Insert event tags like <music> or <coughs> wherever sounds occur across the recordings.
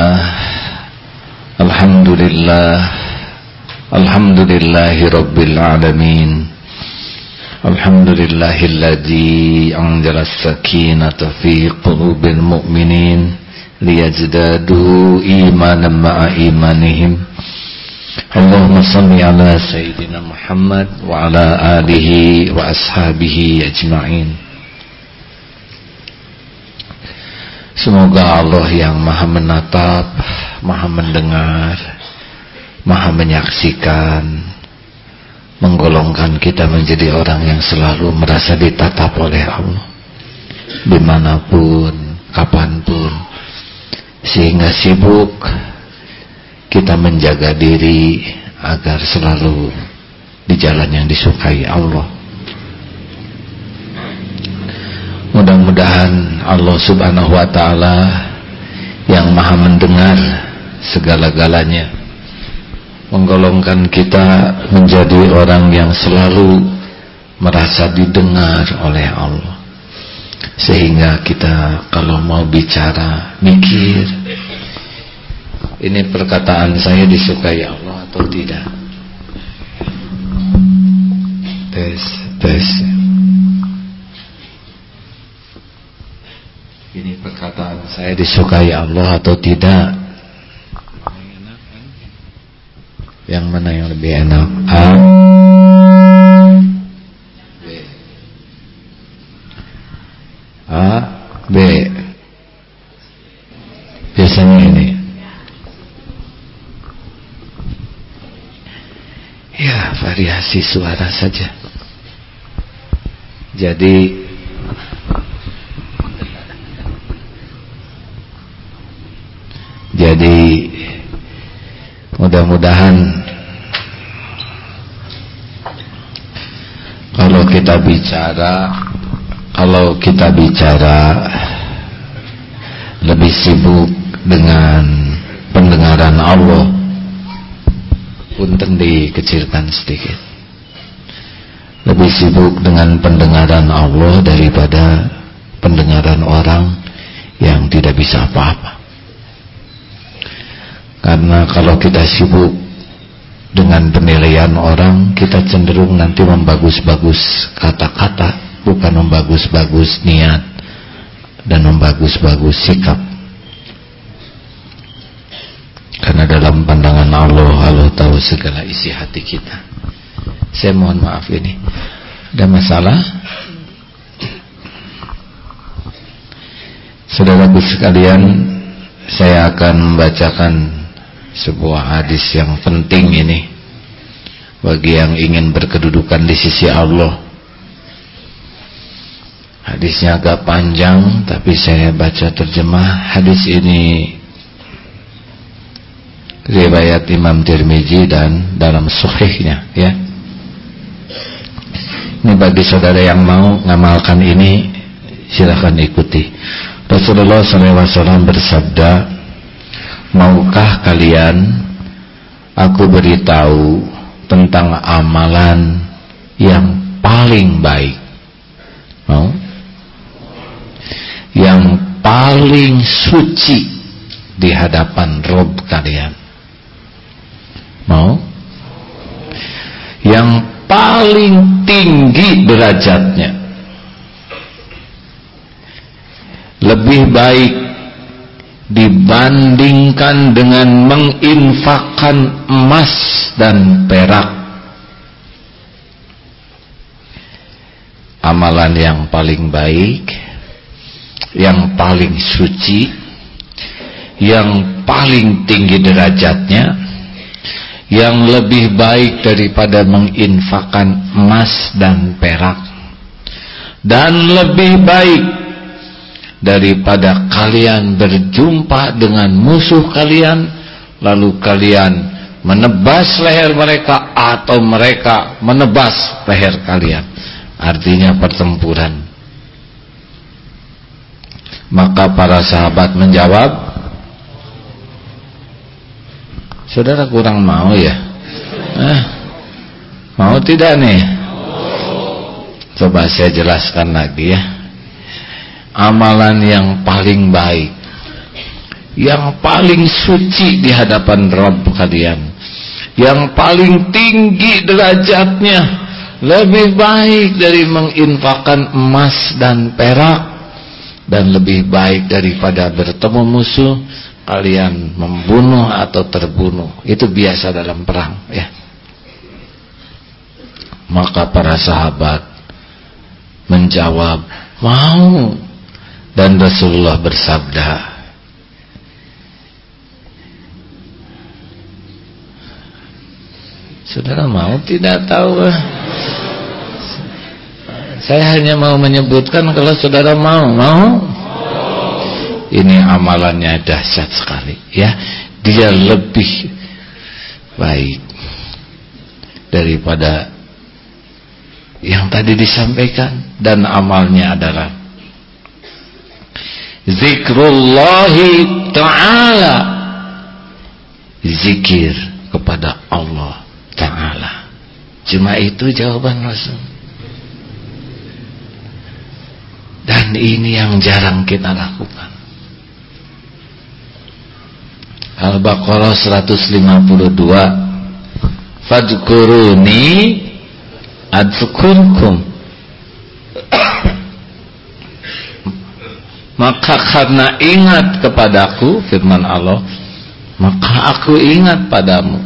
Alhamdulillah Alhamdulillah Alhamdulillahi Rabbil Alamin Alhamdulillahilladzi anzala as-sakinata fi qulubil mu'minin liyazdadu imanan ma'a imanihim Allahumma salli ala sayyidina Muhammad wa ala alihi wa ashabihi ajma'in Semoga Allah yang maha menatap, maha mendengar, maha menyaksikan, menggolongkan kita menjadi orang yang selalu merasa ditatap oleh Allah. Di mana pun, kapan pun. Sehingga sibuk kita menjaga diri agar selalu di jalan yang disukai Allah. Mudah-mudahan Allah subhanahu wa ta'ala Yang maha mendengar segala-galanya Menggolongkan kita menjadi orang yang selalu Merasa didengar oleh Allah. Sehingga kita kalau mau bicara Mikir Ini perkataan saya disukai Allah atau tidak? Tes, tes Ini perkataan saya disukai Allah atau tidak? Yang mana yang lebih enak? A. B. A B. Biasanya ini. Ya variasi suara saja. Jadi Jadi mudah-mudahan kalau kita bicara kalau kita bicara lebih sibuk dengan pendengaran Allah punten dikecilkan sedikit. Lebih sibuk dengan pendengaran Allah daripada pendengaran orang yang tidak bisa apa-apa karena kalau kita sibuk dengan penilaian orang, kita cenderung nanti membagus-bagus kata-kata, bukan membagus-bagus niat dan membagus-bagus sikap. Karena dalam pandangan Allah, Allah tahu segala isi hati kita. Saya mohon maaf ini. Ada masalah? Saudaraku sekalian, saya akan membacakan sebuah hadis yang penting ini. Bagi yang ingin berkedudukan di sisi Allah. Hadisnya agak panjang tapi saya baca terjemah hadis ini. Riwayat Imam Tirmizi dan dalam suhihnya ya. Ini bagi saudara yang mau ngamalkan ini silahkan ikuti. Rasulullah SAW bersabda Maukah kalian aku beritahu tentang amalan yang paling baik? Mau? Yang paling suci di hadapan Rob kalian. Mau? Yang paling tinggi derajatnya. Lebih baik dibandingkan dengan menginfakkan emas dan perak. Amalan yang paling baik yang paling suci yang paling tinggi derajatnya yang lebih baik daripada menginfakkan emas dan perak dan lebih baik daripada kalian berjumpa dengan musuh kalian lalu kalian menebas leher mereka atau mereka menebas leher kalian. Artinya pertempuran. Maka para sahabat menjawab saudara kurang mau ya? Eh, mau tidak nih? Coba saya jelaskan lagi ya amalan yang paling baik. Yang paling suci di hadapan Rabb kalian. Yang paling tinggi derajatnya. Lebih baik dari menginfakkan emas dan perak. Dan lebih baik daripada bertemu musuh kalian membunuh atau terbunuh. Itu biasa dalam perang ya. Maka para sahabat menjawab mau dan Rasulullah bersabda Saudara mau tidak tahu? Saya hanya mau menyebutkan kalau saudara mau Mau? Ini amalannya dahsyat sekali ya. Dia lebih baik Daripada Yang tadi disampaikan. Dan amalnya adalah zikrullahi ta'ala. Zikir kepada Allah ta'ala. Cuma itu jawaban Rasul. Dan ini yang jarang kita lakukan. Al-Baqarah 152 Fadkuruni Adzukurkum maka karena ingat kepadaku firman Allah maka aku ingat padamu.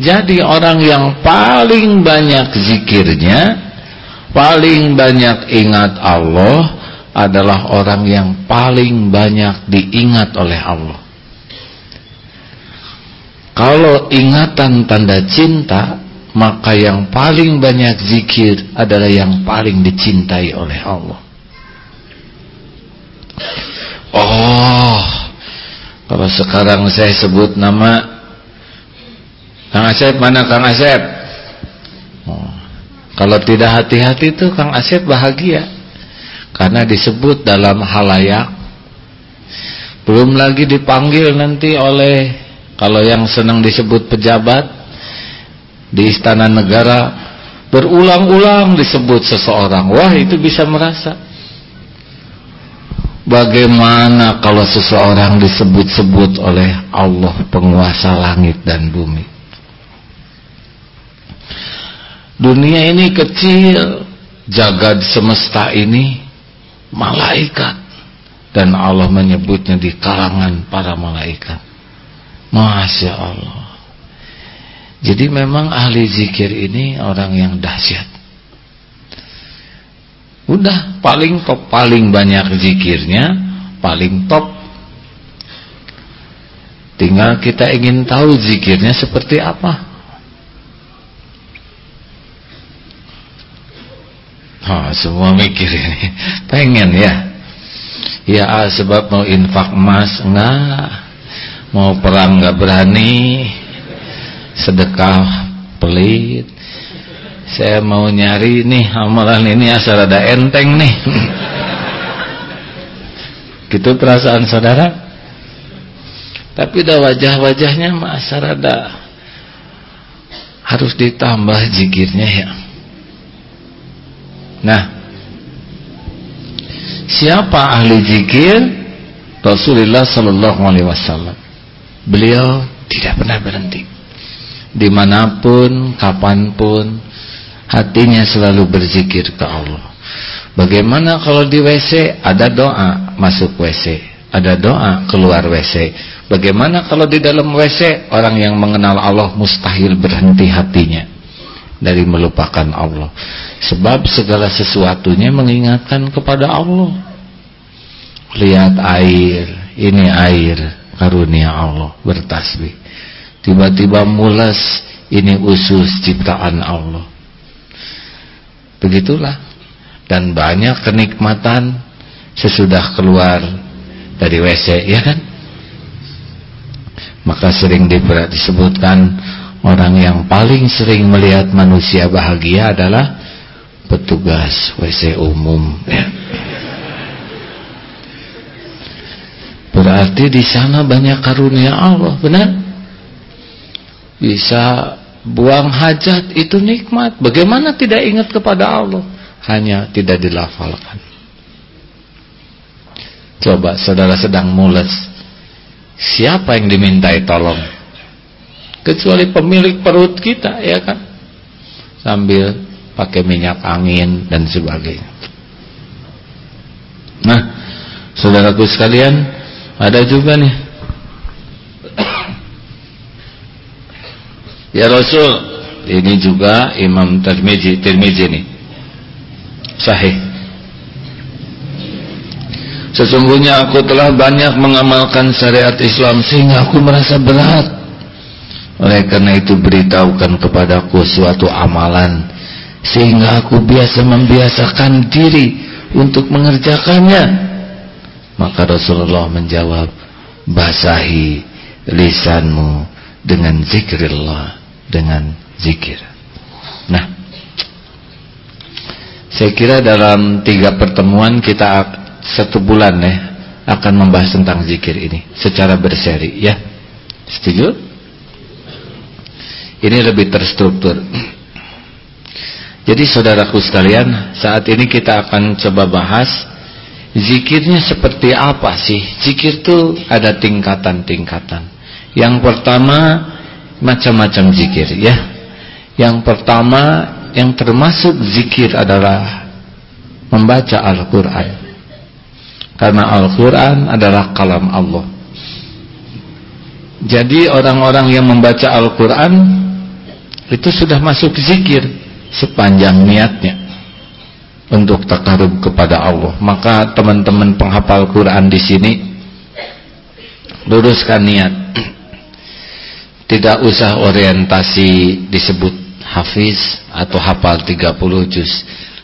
Jadi orang yang paling banyak zikirnya paling banyak ingat Allah adalah orang yang paling banyak diingat oleh Allah. Kalau ingatan tanda cinta maka yang paling banyak zikir adalah yang paling dicintai oleh Allah Oh, kalau sekarang saya sebut nama Kang Asep mana Kang Asep? Oh, kalau tidak hati-hati tuh Kang Asep bahagia karena disebut dalam halayak. Belum lagi dipanggil nanti oleh kalau yang senang disebut pejabat di istana negara berulang-ulang disebut seseorang. Wah, itu bisa merasa Bagaimana kalau seseorang disebut-sebut oleh Allah penguasa langit dan bumi? Dunia ini kecil Jagad semesta ini Malaikat. Dan Allah menyebutnya di kalangan para malaikat. Masya Allah. Jadi memang ahli zikir ini orang yang dahsyat Udah paling top paling banyak zikirnya paling top. Tinggal kita ingin tahu zikirnya seperti apa. Oh, semua mikir ini. <laughs> Pengen ya. Ya sebab mau infak emas enggak. Mau perang enggak berani. Sedekah pelit saya mau nyari nih amalan ini asal ada enteng nih. <laughs> Gitu perasaan saudara? Tapi dah wajah-wajahnya masa rada harus ditambah zikirnya ya. Nah siapa ahli zikir? Rasulullah Sallallahu Alaihi Wasallam. Beliau tidak pernah berhenti. Di mana pun kapan pun hatinya selalu berzikir ke Allah. Bagaimana kalau di WC ada doa masuk WC, ada doa keluar WC. Bagaimana kalau di dalam WC orang yang mengenal Allah mustahil berhenti hatinya dari melupakan Allah. Sebab segala sesuatunya mengingatkan kepada Allah. Lihat air, ini air karunia Allah bertasbih. Tiba-tiba mulas, ini usus ciptaan Allah Begitulah. Dan banyak kenikmatan sesudah keluar dari WC, ya kan? Maka sering disebutkan orang yang paling sering melihat manusia bahagia adalah petugas WC umum, ya. Berarti di sana banyak karunia Allah, benar? Bisa buang hajat itu nikmat. Bagaimana tidak ingat kepada Allah? Hanya tidak dilafalkan. Coba saudara sedang mules. Siapa yang dimintai tolong? Kecuali pemilik perut kita, ya kan? Sambil pakai minyak angin dan sebagainya. Nah, saudaraku sekalian, ada juga nih. Ya Rasul, ini juga Imam Tirmizi, Tirmizi nih. Sahih. Sesungguhnya aku telah banyak mengamalkan syariat Islam sehingga aku merasa berat. Oleh karena itu beritahukan kepadaku suatu amalan sehingga aku biasa membiasakan diri untuk mengerjakannya. Maka Rasulullah menjawab, basahi lisanmu dengan zikrillah, dengan zikir. Nah, saya kira dalam tiga pertemuan kita satu bulan ya akan membahas tentang zikir ini secara berseri ya. Setuju? Ini lebih terstruktur. Jadi saudaraku sekalian, saat ini kita akan coba bahas zikirnya seperti apa sih? Zikir itu ada tingkatan-tingkatan. Yang pertama macam-macam zikir ya. Yang pertama yang termasuk zikir adalah membaca Al-Qur'an. Karena Al-Quran adalah kalam Allah Jadi orang-orang yang membaca Al-Quran Itu sudah masuk zikir Sepanjang niatnya Untuk takarub kepada Allah Maka teman-teman penghafal Quran di sini Luruskan niat Tidak usah orientasi disebut hafiz Atau hafal 30 juz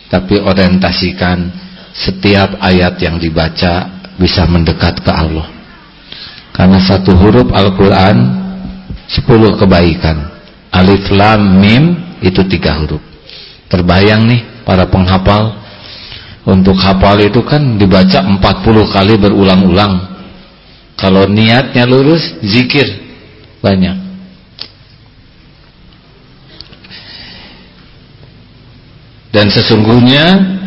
Tapi orientasikan setiap ayat yang dibaca bisa mendekat ke Allah. Karena satu huruf Al-Quran sepuluh kebaikan. Alif lam mim itu tiga huruf. Terbayang nih para penghafal untuk hafal itu kan dibaca 40 kali berulang-ulang. Kalau niatnya lurus zikir banyak dan sesungguhnya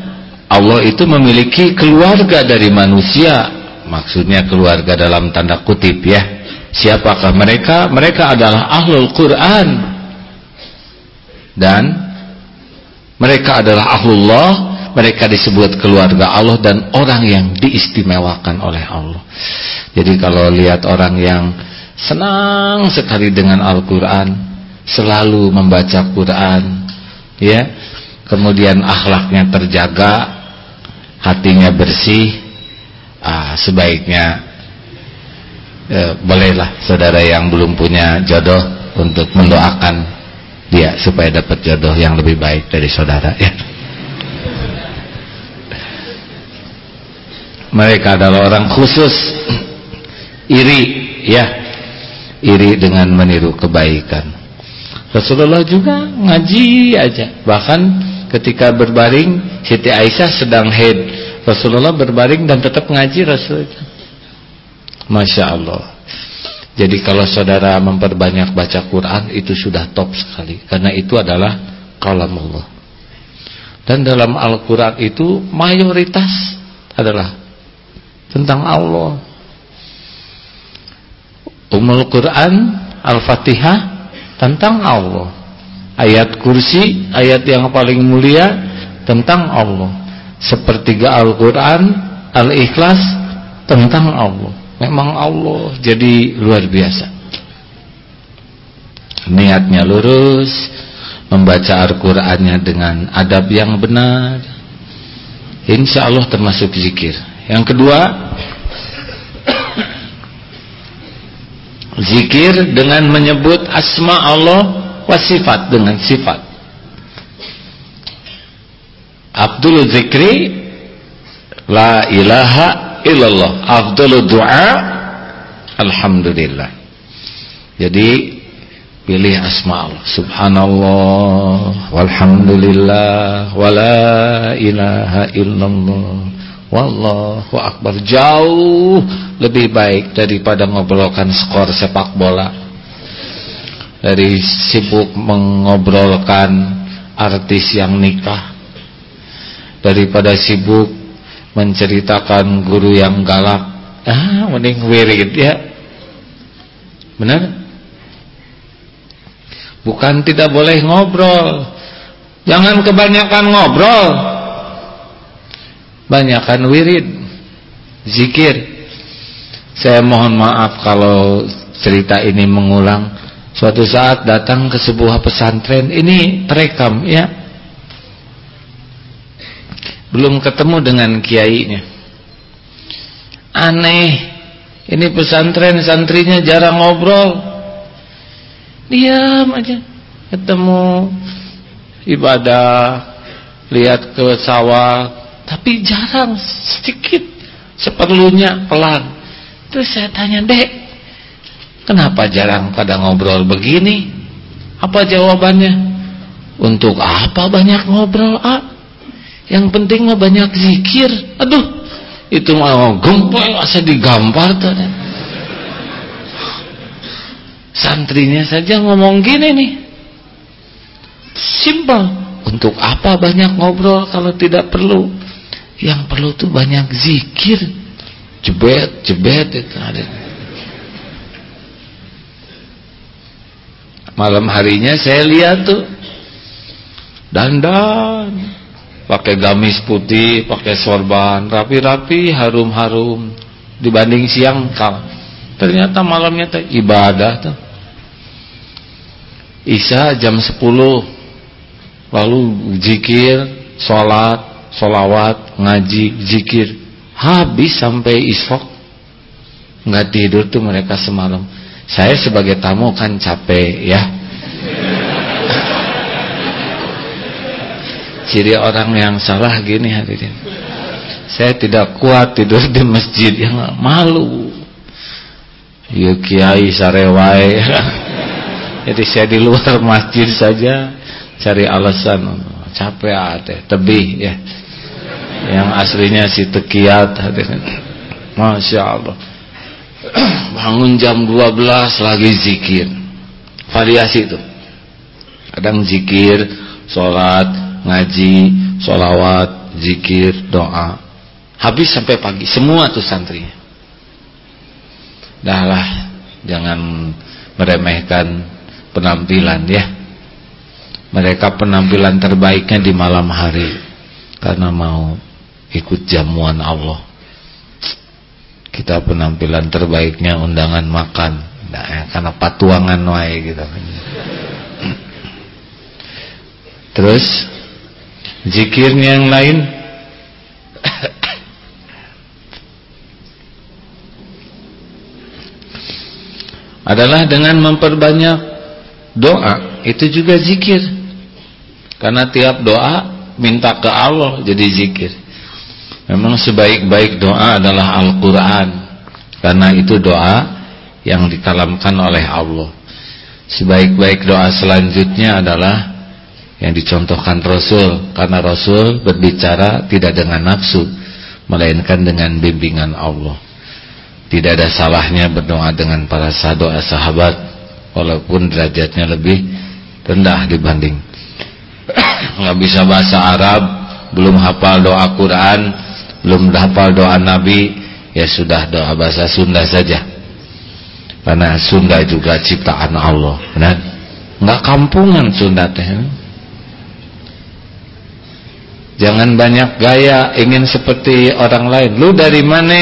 Allah itu memiliki keluarga dari manusia. Maksudnya keluarga dalam tanda kutip ya. Siapakah mereka? Mereka adalah ahlul Quran. Dan mereka adalah ahlullah. Mereka disebut keluarga Allah dan orang yang diistimewakan oleh Allah. Jadi kalau lihat orang yang senang sekali dengan Al-Quran selalu membaca Quran ya kemudian akhlaknya terjaga hatinya bersih ah, sebaiknya eh, bolehlah saudara yang belum punya jodoh untuk mendoakan dia supaya dapat jodoh yang lebih baik dari saudara ya. Mereka adalah orang khusus iri ya. Iri dengan meniru kebaikan. Rasulullah juga ngaji aja bahkan ketika berbaring Siti Aisyah sedang head Rasulullah berbaring dan tetap ngaji Rasulullah. Masya Allah. Jadi kalau saudara memperbanyak baca Quran itu sudah top sekali. Karena itu adalah kalam Allah. Dan dalam Al-Quran itu mayoritas adalah tentang Allah. Umul Quran Al-Fatihah tentang Allah ayat kursi ayat yang paling mulia tentang Allah. Sepertiga Al-Quran Al-Ikhlas tentang Allah. Memang Allah jadi luar biasa. Niatnya lurus membaca Al-Qurannya dengan adab yang benar. Insya Allah termasuk zikir. Yang kedua zikir dengan menyebut asma Allah wasifat dengan sifat? Abdul zikri La ilaha illallah. Abdul doa Alhamdulillah. Jadi Pilih asma Allah. Subhanallah Walhamdulillah Wala ilaha illallah. Wallahu akbar. Jauh lebih baik Daripada ngobrolkan skor sepak bola Dari sibuk mengobrolkan Artis yang nikah. Daripada sibuk menceritakan guru yang galak. Ah mending wirid ya. Benar? Bukan tidak boleh ngobrol. Jangan kebanyakan ngobrol. Banyakkan wirid. Zikir. Saya mohon maaf kalau cerita ini mengulang suatu saat datang ke sebuah pesantren. Ini terekam ya. Belum ketemu dengan kiainya. Aneh. Ini pesantren santrinya jarang ngobrol. Diam aja. Ketemu. Ibadah. Lihat ke sawah. Tapi jarang. Sedikit. Seperlunya pelan. Terus saya tanya dek kenapa jarang pada ngobrol begini apa jawabannya untuk apa banyak ngobrol ah yang penting mah banyak zikir. Aduh, itu mah gempol asa digampar tuh. Santrinya saja ngomong gini nih. Simpel. Untuk apa banyak ngobrol kalau tidak perlu? Yang perlu tuh banyak zikir. Jebet, jebet itu ada. Malam harinya saya lihat tuh. Dandan. Pakai gamis putih, pakai sorban, rapi-rapi, harum-harum. Dibanding siang kal. Ternyata malamnya teh ibadah tuh. Isya jam 10 Lalu zikir Sholat, sholawat, ngaji, zikir. Habis sampai isfok Nggak tidur tuh mereka semalam Saya sebagai tamu kan capek ya. Ciri orang yang salah gini hadirin. Saya tidak kuat tidur di masjid yang malu. Ya kiai sarewai. Jadi saya di luar masjid saja cari alasan. Capek ate tebih ya. Yang aslinya si tekiat hadirin. Masya Allah <clears throat> bangun jam 12 lagi zikir variasi itu kadang zikir sholat ngaji, sholawat, zikir, doa. Habis sampai pagi, semua tuh santri. Dahlah, jangan meremehkan penampilan ya. Mereka penampilan terbaiknya di malam hari karena mau ikut jamuan Allah. Kita penampilan terbaiknya undangan makan, nah, karena patuangan wae gitu. Terus Zikirnya yang lain. Adalah dengan memperbanyak doa. Itu juga zikir. Karena tiap doa minta ke Allah jadi zikir memang sebaik-baik doa adalah Al-Quran. Karena itu doa yang dikalamkan oleh Allah. Sebaik-baik doa selanjutnya adalah yang dicontohkan Rasul. Karena Rasul berbicara tidak dengan nafsu melainkan dengan bimbingan Allah. Tidak ada salahnya berdoa dengan para doa sahabat walaupun derajatnya lebih rendah dibanding. <coughs> Nggak bisa bahasa Arab belum hafal doa Quran belum hafal doa Nabi ya sudah doa bahasa Sunda saja karena Sunda juga ciptaan Allah benar nggak kampungan Sunda teh Jangan banyak gaya ingin seperti orang lain. Lu dari mana?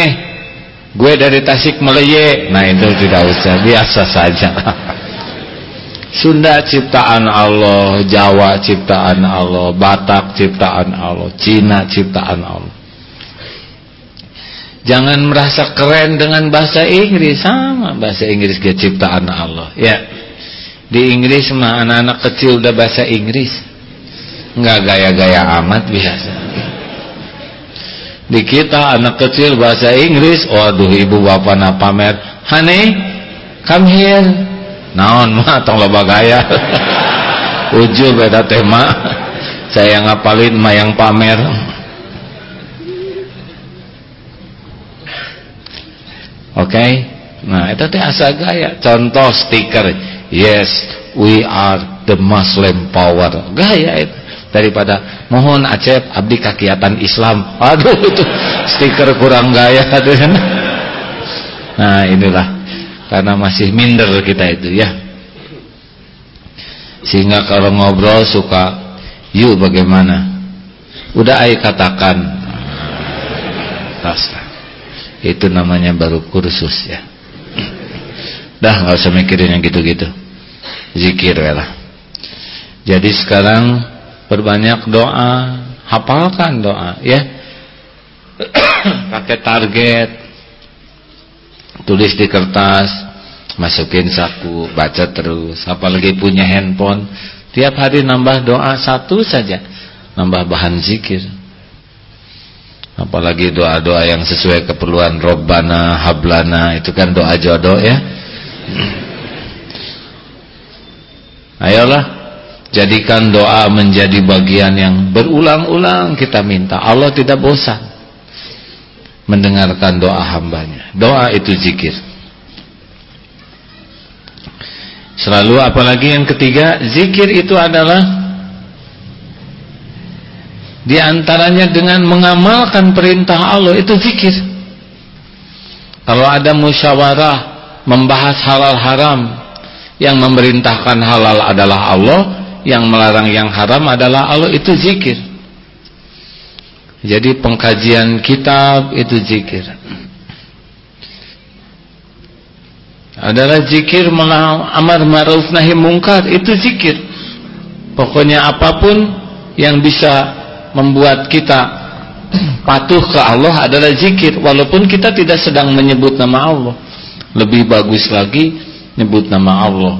Gue dari Tasik Malaya. Nah itu tidak usah, biasa saja. <laughs> Sunda ciptaan Allah, Jawa ciptaan Allah, Batak ciptaan Allah, Cina ciptaan Allah. Jangan merasa keren dengan bahasa Inggris. Sama bahasa Inggris dia ciptaan Allah. Ya. Di Inggris mah anak-anak kecil udah bahasa Inggris. Nggak gaya-gaya amat biasa. Di kita anak kecil bahasa Inggris. Waduh ibu bapak na pamer. Honey come here. Naon mah tong loba gaya. <laughs> Ujul beda tema saya ngapalin mah yang pamer oke okay? nah itu teh asa gaya. Contoh stiker. Yes we are the Muslim power. Gaya itu. Daripada mohon acep abdi kakiatan Islam. Aduh itu stiker kurang gaya. Nah inilah. Karena masih minder kita itu ya. Sehingga kalau ngobrol suka yuk bagaimana? Udah ayo katakan. Rasa. Itu namanya baru kursus ya. Dah nggak usah mikirin yang gitu-gitu. Zikir lah. Jadi sekarang perbanyak doa hafalkan doa ya. <coughs> Pakai target. Tulis di kertas masukin saku baca terus. Apalagi punya handphone tiap hari nambah doa satu saja nambah bahan zikir apalagi doa-doa yang sesuai keperluan Robbana Hablana itu kan doa jodoh ya. Ayolah jadikan doa menjadi bagian yang berulang-ulang kita minta. Allah tidak bosan mendengarkan doa hambanya. Doa itu zikir. Selalu apalagi yang ketiga Zikir itu adalah Di antaranya dengan mengamalkan perintah Allah Itu zikir. Kalau ada musyawarah Membahas halal haram Yang memerintahkan halal adalah Allah Yang melarang yang haram adalah Allah Itu zikir. Jadi pengkajian kitab Itu zikir. Adalah zikir amar ma'ruf nahi mungkar itu zikir. Pokoknya apa pun yang bisa membuat kita patuh ke Allah adalah zikir. Walaupun kita tidak sedang menyebut nama Allah. Lebih bagus lagi menyebut nama Allah.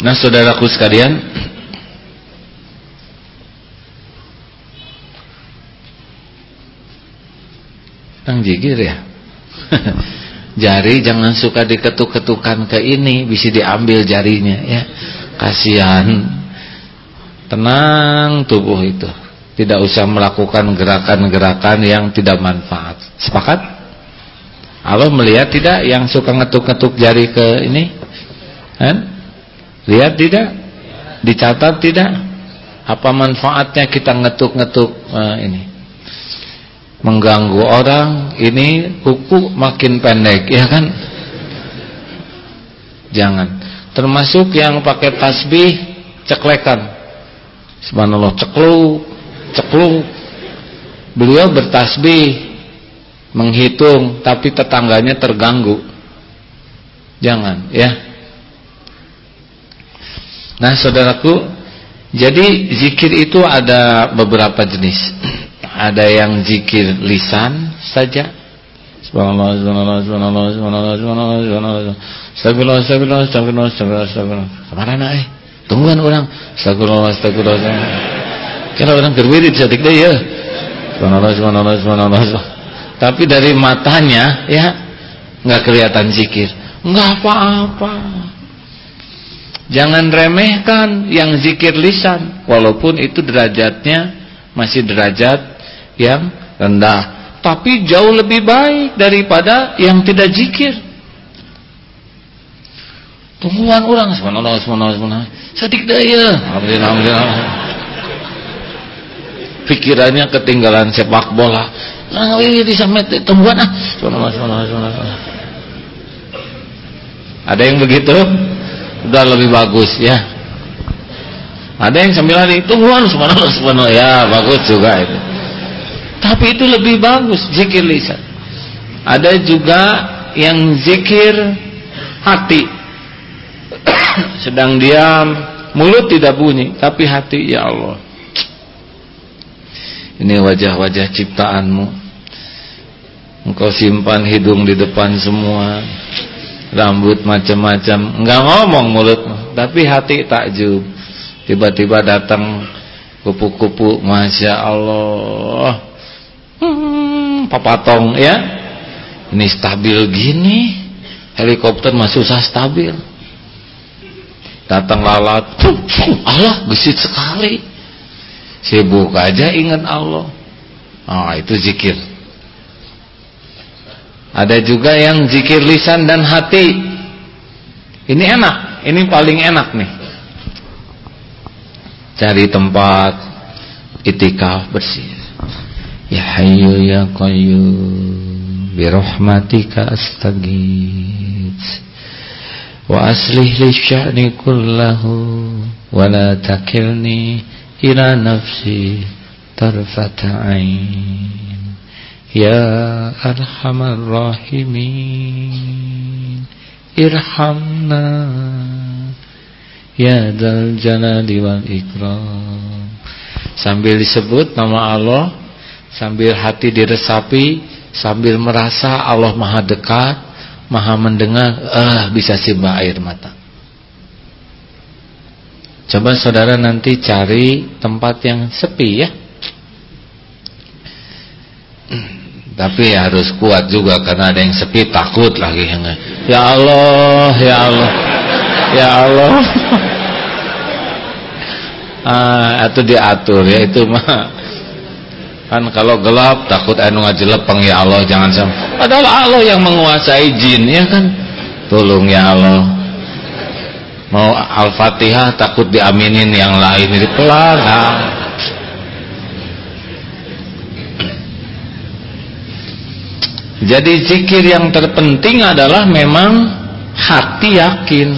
Nah saudaraku sekalian. Tentang zikir ya? <laughs> Jari jangan suka diketuk-ketukan ke ini bisa diambil jarinya ya. Kasihan tenang tubuh itu. Tidak usah melakukan gerakan-gerakan yang tidak manfaat. Sepakat? Allah melihat tidak yang suka ngetuk-ngetuk jari ke ini? Kan? Lihat tidak? Dicatat tidak? Apa manfaatnya kita ngetuk-ngetuk uh, ini? Mengganggu orang ini kuku makin pendek ya kan? Jangan. Termasuk yang pakai tasbih ceklekan subhanallah cekluk cekluk. Beliau bertasbih menghitung tapi tetangganya terganggu. Jangan ya. Nah saudaraku jadi zikir itu ada beberapa jenis. <clears throat> Ada yang zikir lisan saja. Subhanallah subhanallah subhanallah subhanallah subhanallah subhanallah astagfirullah astagfirullah astagfirullah astagfirullah astagfirullah. Ke mana eh tungguan orang. Astagfirullah astagfirullah. Kira orang gerwirid sadik deh ya. Subhanallah subhanallah subhanallah. Tapi dari matanya ya nggak kelihatan zikir. Nggak apa-apa. Jangan remehkan yang zikir lisan. Walaupun itu derajatnya masih derajat yang rendah. Tapi jauh lebih baik daripada yang tidak zikir tungguan orang subhanallah subhanallah subhanallah. Sedik daya alhamdulillah alhamdulillah. Pikirannya ketinggalan sepak bola. Nah ini disamet tungguan ah. Subhanallah subhanallah subhanallah ada yang begitu? Udah lebih bagus ya. Ada yang sambil lari tungguan subhanallah subhanallah. Ya bagus juga itu. Tapi itu lebih bagus zikir lisan. Ada juga yang zikir hati. Sedang diam, mulut tidak bunyi, tapi hati ya Allah. Ini wajah-wajah ciptaanmu. Engkau simpan hidung di depan semua. Rambut macam-macam. Enggak ngomong mulut, tapi hati takjub. Tiba-tiba datang kupu-kupu, Masya Allah hmm, papatong ya ini stabil gini helikopter masih susah stabil datang lalat Allah gesit sekali. Sibuk aja ingat Allah. Oh itu zikir. Ada juga yang zikir lisan dan hati. Ini enak ini paling enak nih. Cari tempat itikaf bersih. Ya hayyu ya qayyum bi rahmatika astaghits wa aslih li sya'ni kullahu wa la takilni ila nafsi tarfata ain ya arhamar rahimin irhamna. Ya dal jalali wal ikram. Sambil disebut nama Allah Sambil hati diresapi Sambil merasa Allah maha dekat Maha mendengar Ah bisa simba air mata. Coba saudara nanti cari tempat yang sepi ya. Tapi harus kuat juga Karena ada yang sepi takut lagi. Ya Allah Ya Allah Ya Allah. <laughs> Ah, atau diatur ya itu mah kan kalau gelap takut anu ngajelepeng ya Allah jangan sampai padahal Allah yang menguasai jin ya kan? Tolong ya Allah. Mau al-fatihah takut diaminin yang lain ini pelan jadi zikir yang terpenting adalah memang hati yakin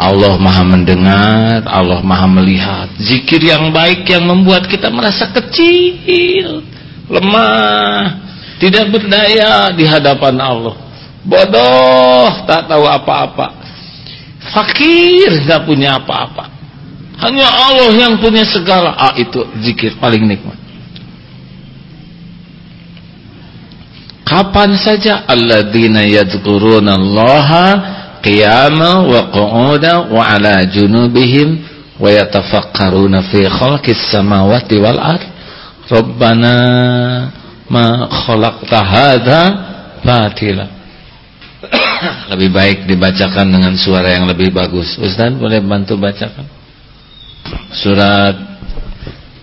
Allah maha mendengar, Allah maha melihat. Zikir yang baik yang membuat kita merasa kecil, lemah, tidak berdaya di hadapan Allah. Bodoh, tak tahu apa-apa. Fakir, gak punya apa-apa. Hanya Allah yang punya segala. Ah, itu zikir paling nikmat. Kapan saja alladzina yadhkuruna Allaha qiyama wa qu'uda wa ala junubihim wa yatafakkaruna fi khalqis samawati wal ard. Rabbana ma khalaqta hadza batila. <coughs> Lebih baik dibacakan dengan suara yang lebih bagus. Ustaz boleh bantu bacakan? Surat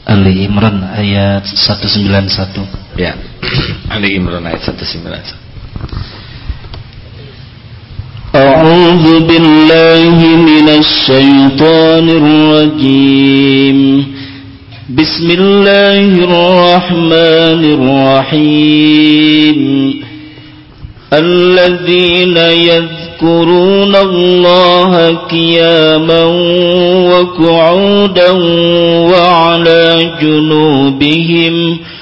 Ali Imran ayat 191 ya. <coughs> Ali Imran ayat 191 أعوذ بالله من الشيطان الرجيم. بسم الله الرحمن الرحيم. الذين يذكرون الله قياما وقعودا وعلى جنوبهم وعلى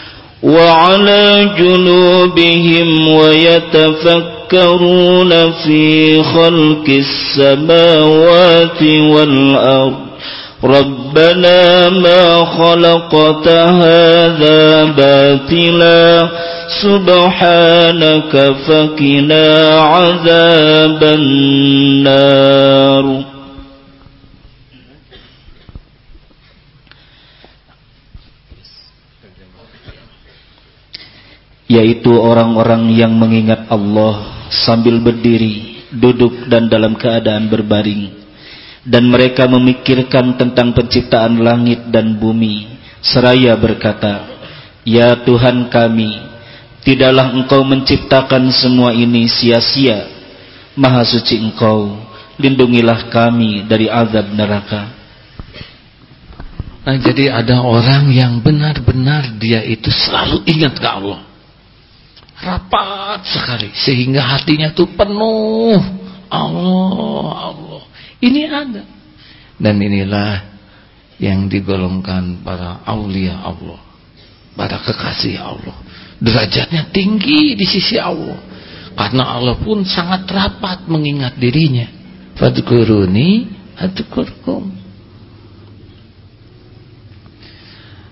جنوبهم ويتفكرون يتفكرون في خلق السماوات والأرض. ربنا ما خلقت هذا باطلا. سبحانك فكنا عذاب النار. Yaitu orang-orang yang mengingat Allah sambil berdiri, duduk dan dalam keadaan berbaring. Dan mereka memikirkan tentang penciptaan langit dan bumi. Seraya berkata, Ya Tuhan kami, tidaklah engkau menciptakan semua ini sia-sia. Maha suci engkau, lindungilah kami dari azab neraka. Nah, jadi ada orang yang benar-benar dia itu selalu ingat ke Allah rapat sekali sehingga hatinya tuh penuh. Allah Allah. Ini ada. Dan inilah yang digolongkan para aulia Allah para kekasih Allah. Derajatnya tinggi di sisi Allah. Karena Allah pun sangat rapat mengingat dirinya. Fadkuruni adkurkum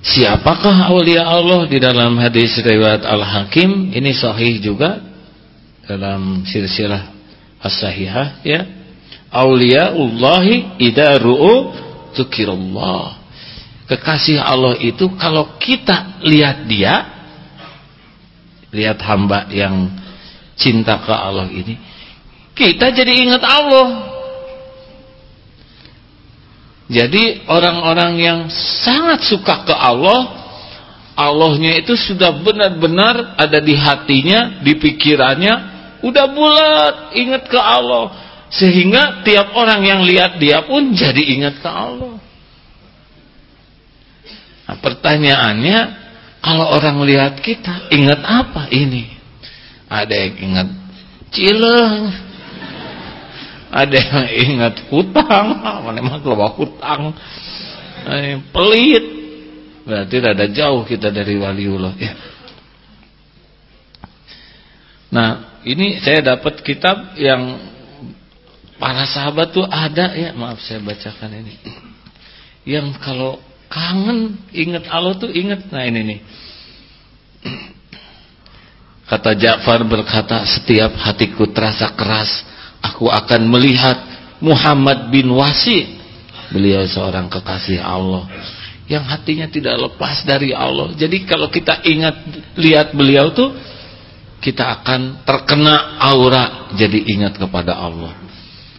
Siapakah aulia Allah di dalam hadis riwayat Al-Hakim ini sahih juga dalam silsilah as-sahihah ya. Auliyaullahi idza ru'u dzikirullah. Kekasih Allah itu kalau kita lihat dia lihat hamba yang cinta ke Allah ini kita jadi ingat Allah jadi orang-orang yang sangat suka ke Allah, Allahnya itu sudah benar-benar ada di hatinya, di pikirannya, udah bulat ingat ke Allah. Sehingga tiap orang yang lihat dia pun jadi ingat ke Allah. Nah, pertanyaannya, kalau orang lihat kita, ingat apa ini? Ada yang ingat cileng, ada yang ingat hutang, mana mah loba hutang, pelit. Berarti ada jauh kita dari waliullah ya. Nah, ini saya dapat kitab yang para sahabat tuh ada ya, maaf saya bacakan ini. Yang kalau kangen ingat Allah tuh ingat nah ini nih. Kata Ja'far berkata, setiap hatiku terasa keras, aku akan melihat Muhammad bin Wasi. Beliau seorang kekasih Allah yang hatinya tidak lepas dari Allah. Jadi kalau kita ingat lihat beliau tuh kita akan terkena aura jadi ingat kepada Allah.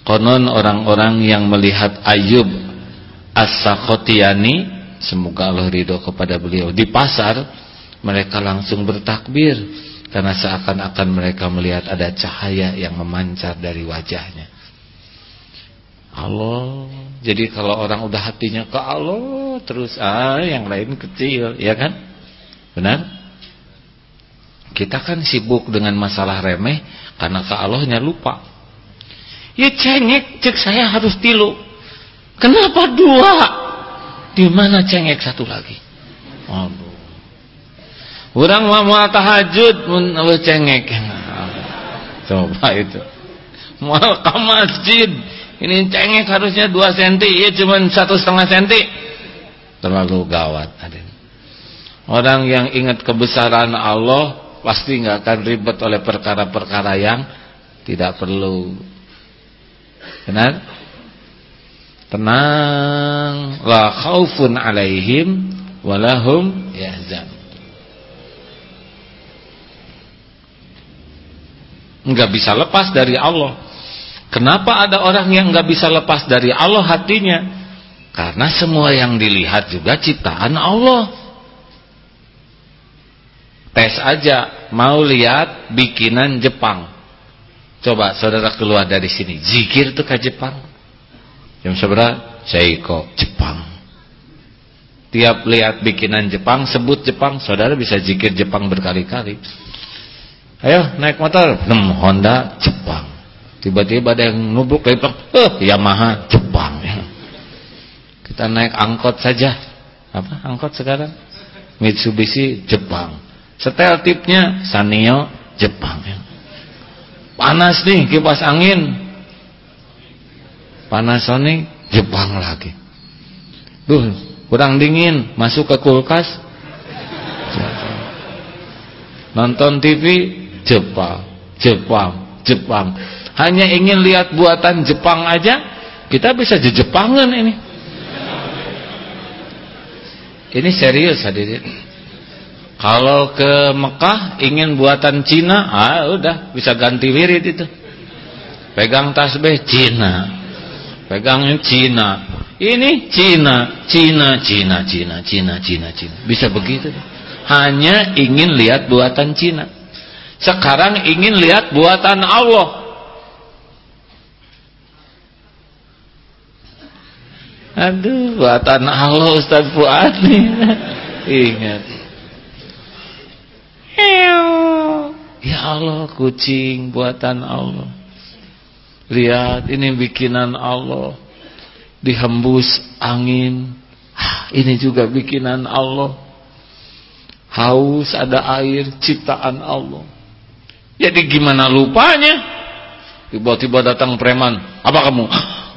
Konon orang-orang yang melihat Ayub As-Sakhotiani semoga Allah ridho kepada beliau di pasar mereka langsung bertakbir karena seakan-akan mereka melihat ada cahaya yang memancar dari wajahnya. Allah. Jadi kalau orang udah hatinya ke Allah terus ah yang lain kecil, ya kan? Benar? Kita kan sibuk dengan masalah remeh karena ke Allahnya lupa. Ya cengek cek saya harus tilu. Kenapa dua? Di mana cengek satu lagi? Aduh. Orang mau tahajud pun cengek. Coba itu. Mau ke masjid. Ini cengek harusnya 2 cm. Ya cuma satu setengah cm. Terlalu gawat. Orang yang ingat kebesaran Allah. Pasti nggak akan ribet oleh perkara-perkara yang tidak perlu. Benar? Tenang. La khaufun alaihim. Walahum yahzan. Nggak bisa lepas dari Allah. Kenapa ada orang yang nggak bisa lepas dari Allah hatinya? Karena semua yang dilihat juga ciptaan Allah. Tes aja, mau lihat bikinan Jepang. Coba saudara keluar dari sini, zikir tuh ke Jepang. Yang sebelah, Seiko, Jepang. Tiap lihat bikinan Jepang, sebut Jepang, saudara bisa zikir Jepang berkali-kali. Ayo naik motor, nem Honda Jepang. Tiba-tiba ada yang nubruk dari belakang, eh Yamaha Jepang. Kita naik angkot saja. Apa angkot sekarang? Mitsubishi Jepang. Setel tipnya Sanyo Jepang. Panas nih kipas angin. Panasonic Jepang lagi. Duh, kurang dingin, masuk ke kulkas. Nonton TV Jepang, Jepang, Jepang. Hanya ingin lihat buatan Jepang aja, kita bisa jejepangan ini. Ini serius hadirin. Kalau ke Mekah ingin buatan Cina, ah udah bisa ganti wirid itu. Pegang tasbih Cina. Pegang Cina. Ini Cina, Cina, Cina, Cina, Cina, Cina, Cina. Bisa begitu. Hanya ingin lihat buatan Cina. Sekarang ingin lihat buatan Allah. Aduh, buatan Allah Ustaz Fuad nih. <laughs> Ingat. Ya Allah, kucing buatan Allah. Lihat, ini bikinan Allah. Dihembus angin. Ini juga bikinan Allah. Haus ada air ciptaan Allah. Jadi gimana lupanya? Tiba-tiba datang preman. Apa kamu?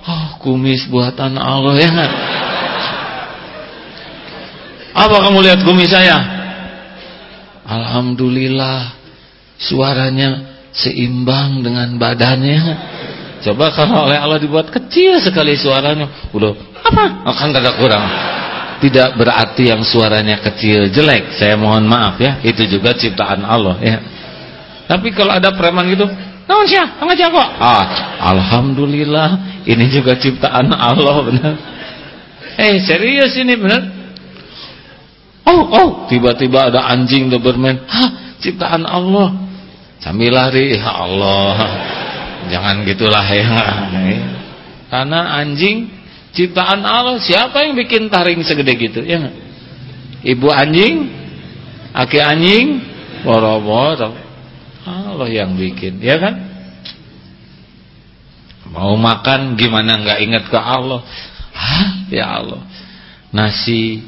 Oh, kumis buatan Allah ya Apa kamu lihat kumis saya? Alhamdulillah suaranya seimbang dengan badannya. Coba kalau oleh Allah dibuat kecil sekali suaranya, udah apa? Akan ada kurang. Tidak berarti yang suaranya kecil jelek. Saya mohon maaf ya, itu juga ciptaan Allah ya. Tapi kalau ada preman gitu, naon sih? Ngaji kok. Ah, alhamdulillah, ini juga ciptaan Allah benar. Eh, serius ini benar. Oh, oh, tiba-tiba ada anjing Doberman. Hah, ciptaan Allah. Sambil lari, ya Allah. Jangan gitulah ya. Karena anjing ciptaan Allah, siapa yang bikin taring segede gitu? Ya Ibu anjing, aki anjing, boro-boro. Allah yang bikin, ya kan? Mau makan gimana nggak ingat ke Allah? Hah, ya Allah. Nasi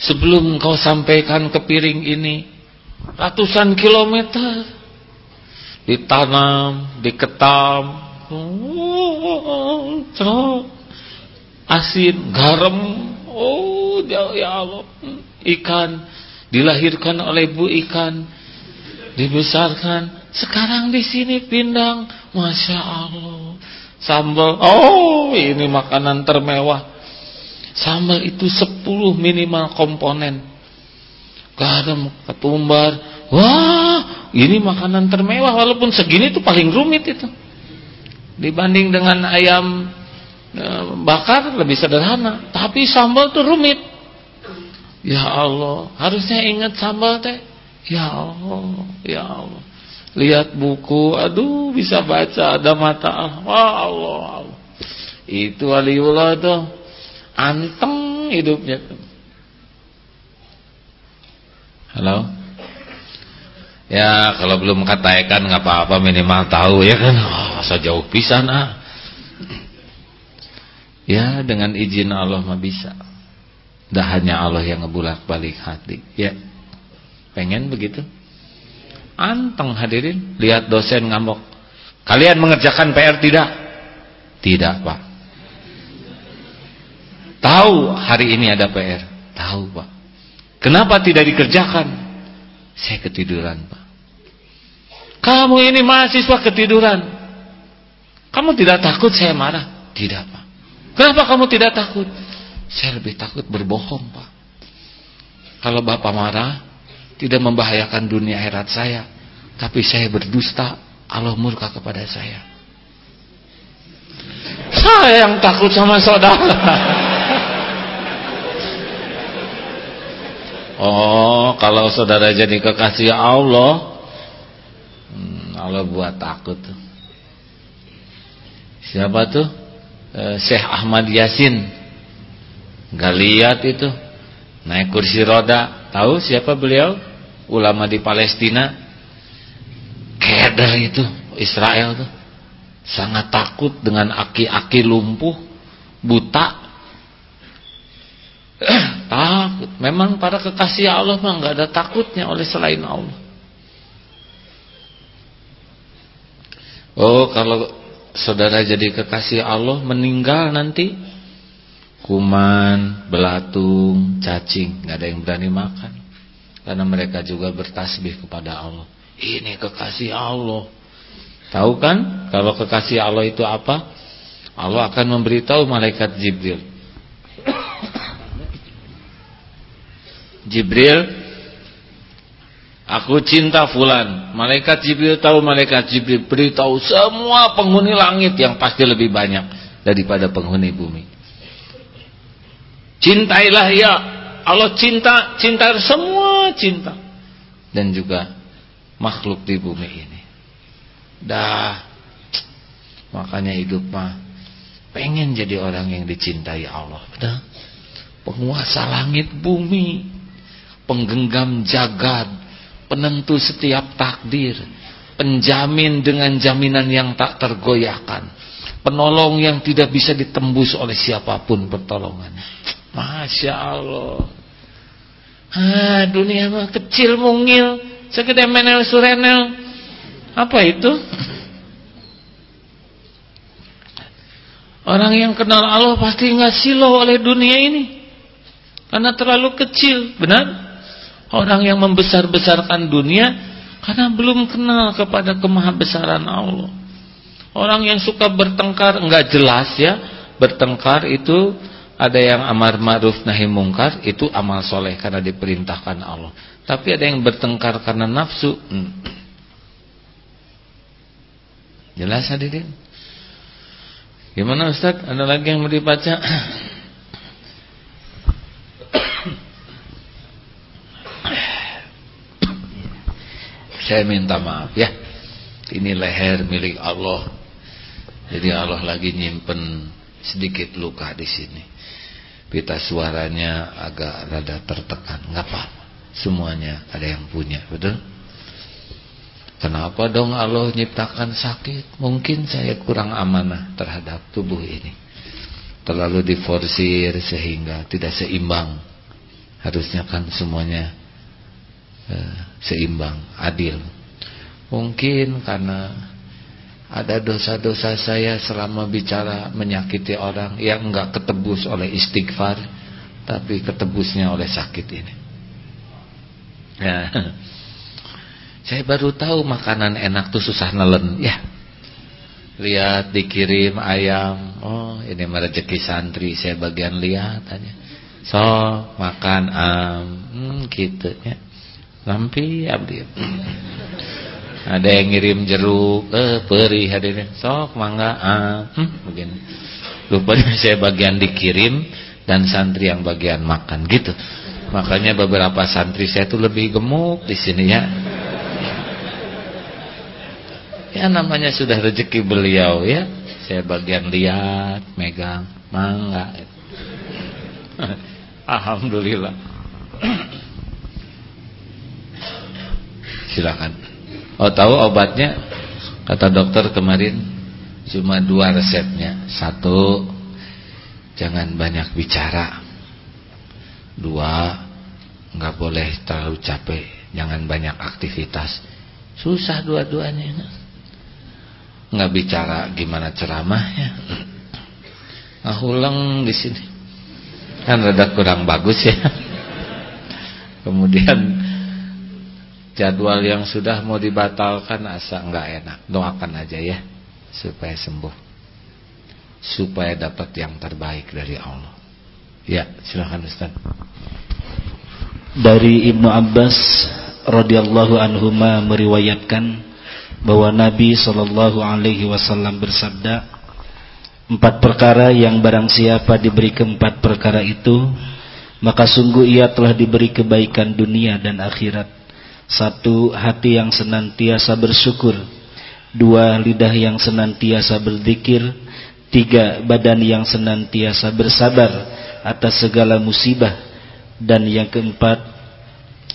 sebelum kau sampaikan ke piring ini ratusan kilometer. Ditanam, diketam, oh, asin, garam, oh ya, ya Allah, ikan dilahirkan oleh bu ikan, dibesarkan, sekarang di sini pindang, masya Allah, sambal, oh ini makanan termewah, sambal itu 10 minimal komponen, garam, ketumbar, wah ini makanan termewah. Walaupun segini itu paling rumit itu. Dibanding dengan ayam e, bakar lebih sederhana. Tapi sambal tuh rumit. Ya Allah harusnya ingat sambal teh ya Allah ya Allah lihat buku aduh bisa baca ada mata wah Allah, Allah. itu waliullah tuh anteng hidupnya halo Ya kalau belum katakan nggak apa-apa minimal tahu ya kan. Oh, jauh pisan ah. Ya dengan izin Allah mah bisa. Dah hanya Allah yang ngebulak balik hati. Ya. Pengen begitu? Anteng hadirin, lihat dosen ngambok. Kalian mengerjakan PR tidak? Tidak, Pak. Tahu hari ini ada PR? Tahu, Pak. Kenapa tidak dikerjakan? Saya ketiduran, Pak. Kamu ini mahasiswa ketiduran. Kamu tidak takut saya marah? Tidak, Pak. Kenapa kamu tidak takut? Saya lebih takut berbohong, Pak. Kalau Bapak marah, tidak membahayakan dunia akhirat saya. Tapi saya berdusta, Allah murka kepada saya. Saya yang takut sama saudara. <laughs> Oh, kalau saudara jadi kekasih Allah, Allah buat takut. Siapa tuh? E, Syekh Ahmad Yasin. Gak lihat itu. Naik kursi roda. Tahu siapa beliau? Ulama di Palestina. Keder itu Israel tuh. Sangat takut dengan aki-aki lumpuh, buta. <clears throat> takut. Memang para kekasih Allah mah nggak ada takutnya oleh selain Allah. Oh kalau saudara jadi kekasih Allah meninggal nanti kuman, belatung, cacing nggak ada yang berani makan karena mereka juga bertasbih kepada Allah. Ini kekasih Allah. Tahu kan kalau kekasih Allah itu apa? Allah akan memberitahu malaikat Jibril. Jibril Aku cinta fulan. Malaikat Jibril tahu malaikat Jibril beritahu semua penghuni langit yang pasti lebih banyak daripada penghuni bumi. Cintailah ya. Allah cinta, cinta semua cinta. Dan juga makhluk di bumi ini. Dah. Makanya hidup mah pengen jadi orang yang dicintai Allah. Dah. Penguasa langit bumi. Penggenggam jagad penentu setiap takdir, penjamin dengan jaminan yang tak tergoyahkan, penolong yang tidak bisa ditembus oleh siapa pun pertolongan. Masya Allah. Ah, dunia mah kecil mungil, segede menel surenel. Apa itu? Orang yang kenal Allah pasti nggak silau oleh dunia ini. Karena terlalu kecil, benar? Orang yang membesar-besarkan dunia karena belum kenal kepada kemahabesaran Allah. Orang yang suka bertengkar enggak jelas ya, bertengkar itu ada yang amar ma'ruf nahi mungkar itu amal soleh karena diperintahkan Allah. Tapi ada yang bertengkar karena nafsu. Hmm. Jelas hadirin? Gimana Ustaz? Ada lagi yang mau dibaca? <coughs> Saya minta maaf ya. Ini leher milik Allah. Jadi Allah lagi nyimpen sedikit luka di sini. Pita suaranya agak rada tertekan. Nggak apa-apa. Semuanya ada yang punya betul? Kenapa dong Allah nyiptakan sakit? Mungkin saya kurang amanah terhadap tubuh ini. Terlalu diforsir sehingga tidak seimbang. Harusnya kan semuanya uh, seimbang adil. Mungkin karena ada dosa-dosa saya selama bicara menyakiti orang yang enggak ketebus oleh istighfar tapi ketebusnya oleh sakit ini. Ya. <laughs> Saya baru tahu makanan enak tuh susah nelen ya. Lihat dikirim ayam, oh ini rezeki santri saya bagian lihat aja. So makan am, hmm, gitu ya. Lampi abdi ada yang ngirim jeruk. Eh perih hadirin sok mangga. Ah hmm, begini. Rupanya <laughs> saya bagian dikirim dan santri yang bagian makan gitu. Makanya beberapa santri saya tuh lebih gemuk di sini ya. Ya namanya sudah rezeki beliau ya. Saya bagian lihat megang mangga. <laughs> Alhamdulillah. <clears throat> Silakan Oh tahu obatnya? Kata dokter kemarin cuma dua resepnya. Satu, jangan banyak bicara. Dua, nggak boleh terlalu capek, jangan banyak aktivitas. Susah dua-duanya. Nggak bicara gimana ceramahnya. Ahulang di sini. Kan rada kurang bagus ya. Kemudian jadwal yang sudah mau dibatalkan asa nggak enak. Doakan aja ya supaya sembuh. Supaya dapat yang terbaik dari Allah. Ya silakan Ustaz. Dari Ibnu Abbas radhiyallahu anhuma meriwayatkan bahwa Nabi sallallahu alaihi wasallam bersabda empat perkara yang barang siapa diberi keempat perkara itu maka sungguh ia telah diberi kebaikan dunia dan akhirat satu, hati yang senantiasa bersyukur. Dua, lidah yang senantiasa berzikir. Tiga, badan yang senantiasa bersabar atas segala musibah. Dan yang keempat,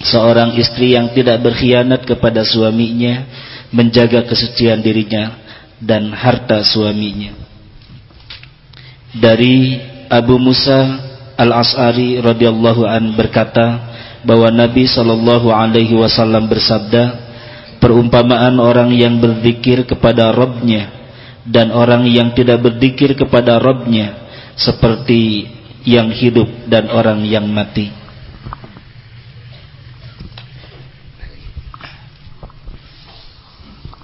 seorang istri yang tidak berkhianat kepada suaminya, menjaga kesucian dirinya dan harta suaminya. Dari Abu Musa Al-As'ari radhiyallahu an berkata, bahwa Nabi Shallallahu Alaihi Wasallam bersabda, perumpamaan orang yang berzikir kepada Robnya dan orang yang tidak berzikir kepada Robnya seperti yang hidup dan orang yang mati.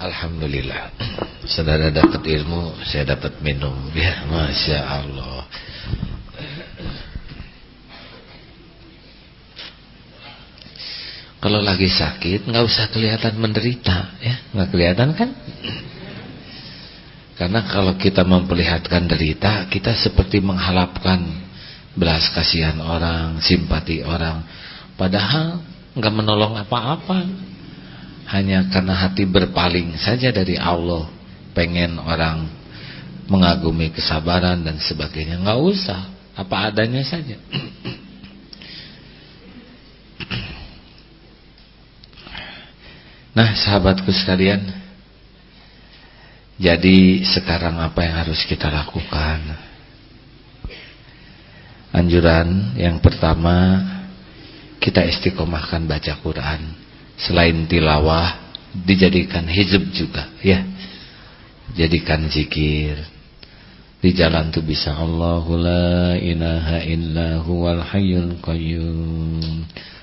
Alhamdulillah. Saudara dapat ilmu Saya dapat minum. Ya Masya Allah Kalau lagi sakit nggak usah kelihatan menderita, ya nggak kelihatan kan? Karena kalau kita memperlihatkan derita, kita seperti menghalapkan belas kasihan orang, simpati orang, padahal nggak menolong apa-apa. Hanya karena hati berpaling saja dari Allah, pengen orang mengagumi kesabaran dan sebagainya, nggak usah, apa adanya saja. <clears throat> Nah sahabatku sekalian Jadi sekarang apa yang harus kita lakukan? Anjuran yang pertama Kita istiqomahkan baca Quran. Selain tilawah Dijadikan hizb juga ya. Jadikan zikir. Di jalan itu bisa Allahu la ilaha illa huwal hayyul qayyum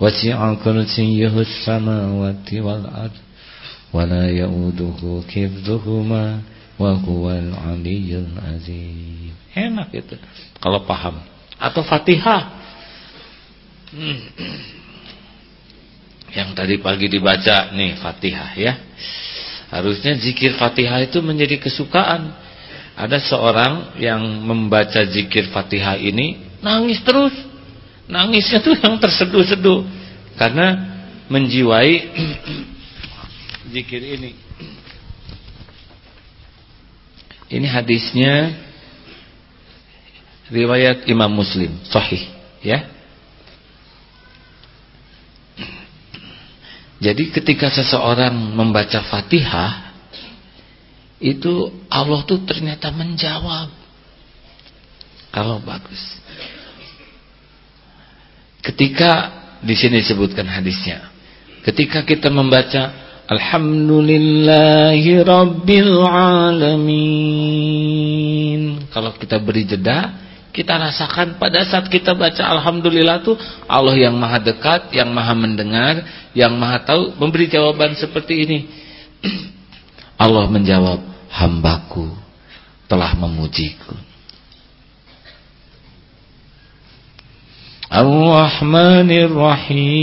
وسع كرسيه السماوات والأرض ولا يؤوده حفظهما وهو العلي العظيم enak itu kalau paham atau Fatihah Yang tadi pagi dibaca nih Fatihah ya. Harusnya zikir Fatihah itu menjadi kesukaan. Ada seorang yang membaca zikir Fatihah ini nangis terus. Nangisnya tuh yang terseduh-seduh karena menjiwai <clears throat> zikir ini. Ini hadisnya riwayat Imam Muslim, sahih, ya. Jadi ketika seseorang membaca Fatihah itu Allah tuh ternyata menjawab. Kalau bagus. Ketika di sini disebutkan hadisnya. Ketika kita membaca Alhamdulillahi Rabbil Alamin. Kalau kita beri jeda, kita rasakan pada saat kita baca Alhamdulillah tuh Allah yang maha dekat, yang maha mendengar, yang maha tahu memberi jawaban seperti ini. <clears throat> Allah menjawab, hambaku telah memujiku. Ar-Rahmanir Rahim.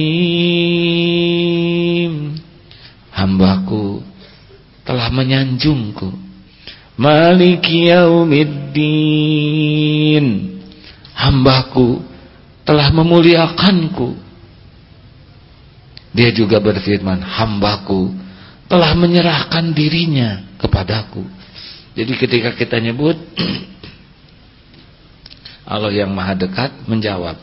Hambaku telah menyanjungku. Maliki yaumiddin. Hambaku telah memuliakanku. Dia juga berfirman, hambaku telah menyerahkan dirinya kepadaku. Jadi ketika kita nyebut <clears throat> Allah yang maha dekat menjawab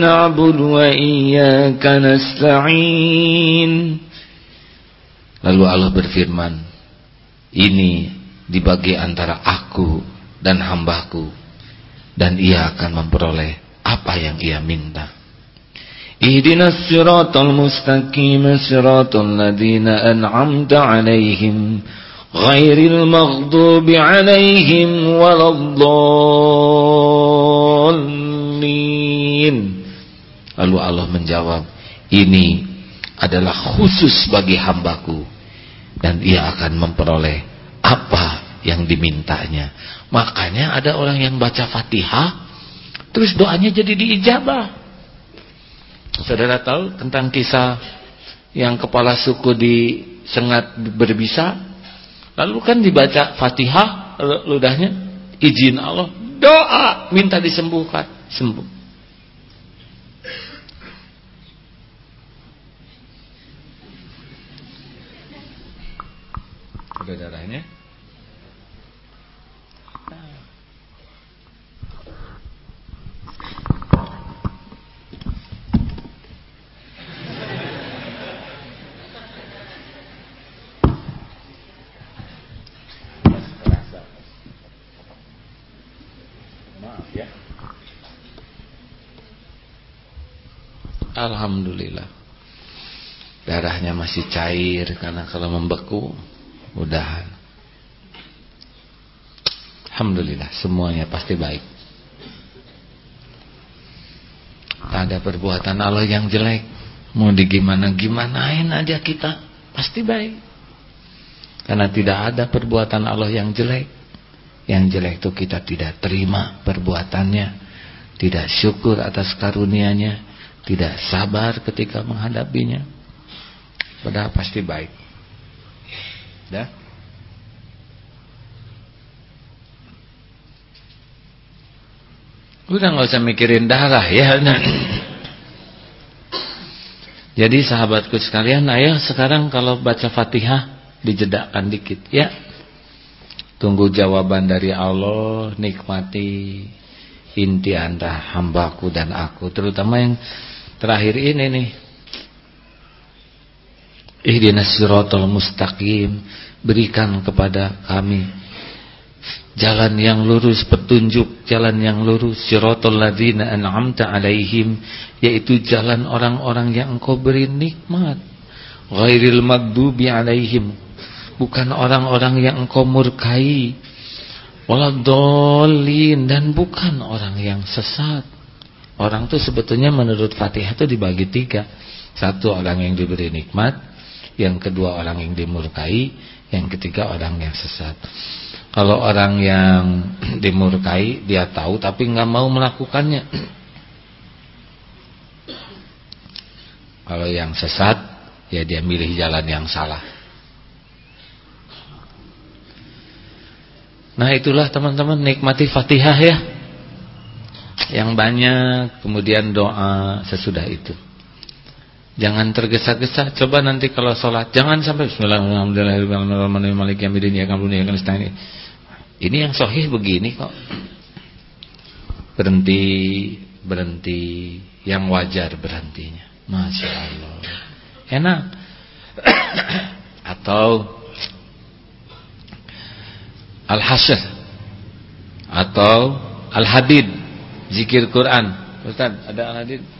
Na'budu wa iyyaka nasta'in. Lalu Allah berfirman, ini dibagi antara aku dan hambaku dan ia akan memperoleh apa yang ia minta. Ihdinas siratal mustaqim siratal ladzina an'amta 'alaihim ghairil maghdubi 'alaihim waladdallin Lalu Allah menjawab, ini adalah khusus bagi hambaku dan ia akan memperoleh apa yang dimintanya. Makanya ada orang yang baca Fatihah terus doanya jadi diijabah. Saudara tahu tentang kisah yang kepala suku disengat berbisa? Lalu kan dibaca Fatihah ludahnya izin Allah, doa minta disembuhkan sembuh. Ada darahnya? Alhamdulillah Darahnya masih cair Karena kalau membeku Udahan Alhamdulillah Semuanya pasti baik. Tak ada perbuatan Allah yang jelek. Mau digimana-gimanain aja kita Pasti baik. Karena tidak ada perbuatan Allah yang jelek. Yang jelek itu kita tidak terima perbuatannya Tidak syukur atas karunianya tidak sabar ketika menghadapinya. Padahal pasti baik dah. Udah nggak usah mikirin darah ya. <coughs> Jadi sahabatku sekalian ayo sekarang kalau baca fatihah dijedakan dikit ya. Tunggu jawaban dari Allah nikmati inti antara hambaku dan aku. Terutama yang Terakhir ini nih. Ihdinas siratal mustaqim. Berikan kepada kami jalan yang lurus, petunjuk jalan yang lurus. Siratal ladzina an'amta alaihim, yaitu jalan orang-orang yang Engkau beri nikmat. Ghairil maghdubi alaihim, bukan orang-orang yang Engkau murkai. Waladhdallin dan bukan orang yang sesat. Orang tuh sebetulnya menurut Fatihah itu dibagi tiga. Satu orang yang diberi nikmat, yang kedua orang yang dimurkai, yang ketiga orang yang sesat. Kalau orang yang <clears throat> dimurkai dia tahu tapi nggak mau melakukannya. <clears throat> Kalau yang sesat, ya dia milih jalan yang salah. Nah itulah teman-teman nikmati fatihah ya. Yang banyak, kemudian doa sesudah itu. Jangan tergesa-gesa. Coba nanti kalau sholat, jangan sampai Bismillahirrahmanirrahim. Ini yang sahih begini kok. Berhenti, berhenti, yang wajar berhentinya. Masya Allah. Enak. <coughs> Atau Al-Hasyr atau Al-Hadid, zikir Quran. Ustaz, ada Al-Hadid?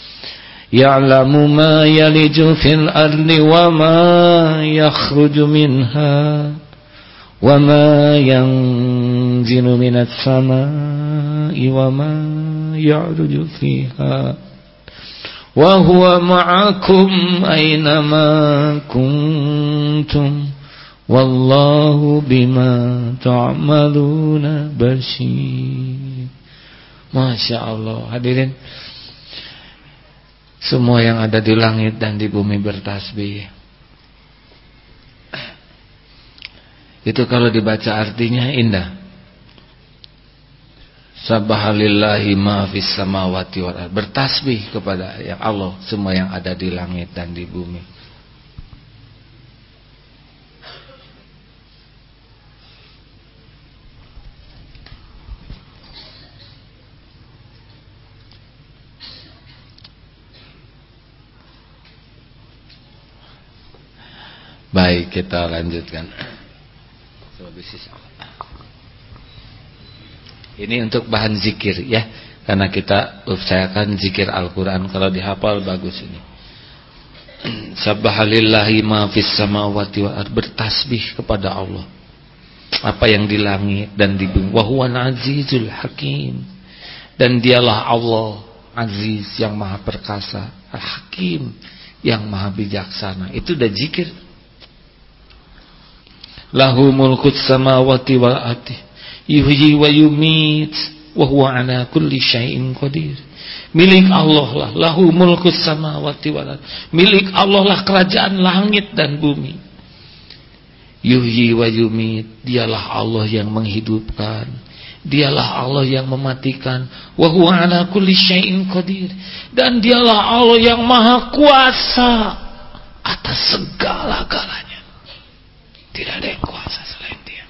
يعلم ما يلج في الأرض وما يخرج منها وما ينزل من السماء وما يعرج فيها وهو معكم أينما كنتم والله بما تعملون بشير. ما شاء الله. hadirin Semua yang ada di langit dan di bumi bertasbih. Itu kalau dibaca artinya indah. Sabahalillahi ma fis samawati wal Bertasbih kepada yang Allah semua yang ada di langit dan di bumi. Baik, kita lanjutkan. Ini untuk bahan zikir ya. Karena kita usahakan zikir Al-Quran. Kalau dihafal bagus ini. <clears throat> Sabahalillahi ma fis samawati wa Bertasbih kepada Allah. Apa yang di langit dan di bumi. Wahuwan azizul hakim. Dan dialah Allah aziz yang maha perkasa. Al-hakim yang maha bijaksana. Itu udah zikir lahu mulkut samawati wal ardi. Yuhyi wa yumit wa huwa ala kulli syai'in qadir. Milik Allah lah lahu mulkut samawati wal ardi. Milik Allah lah kerajaan langit dan bumi. Yuhyi wa yumit dialah Allah yang menghidupkan. Dialah Allah yang mematikan. Wa huwa ala kulli syai'in qadir. Dan dialah Allah yang maha kuasa atas segala-galanya tidak ada yang kuasa selain dia.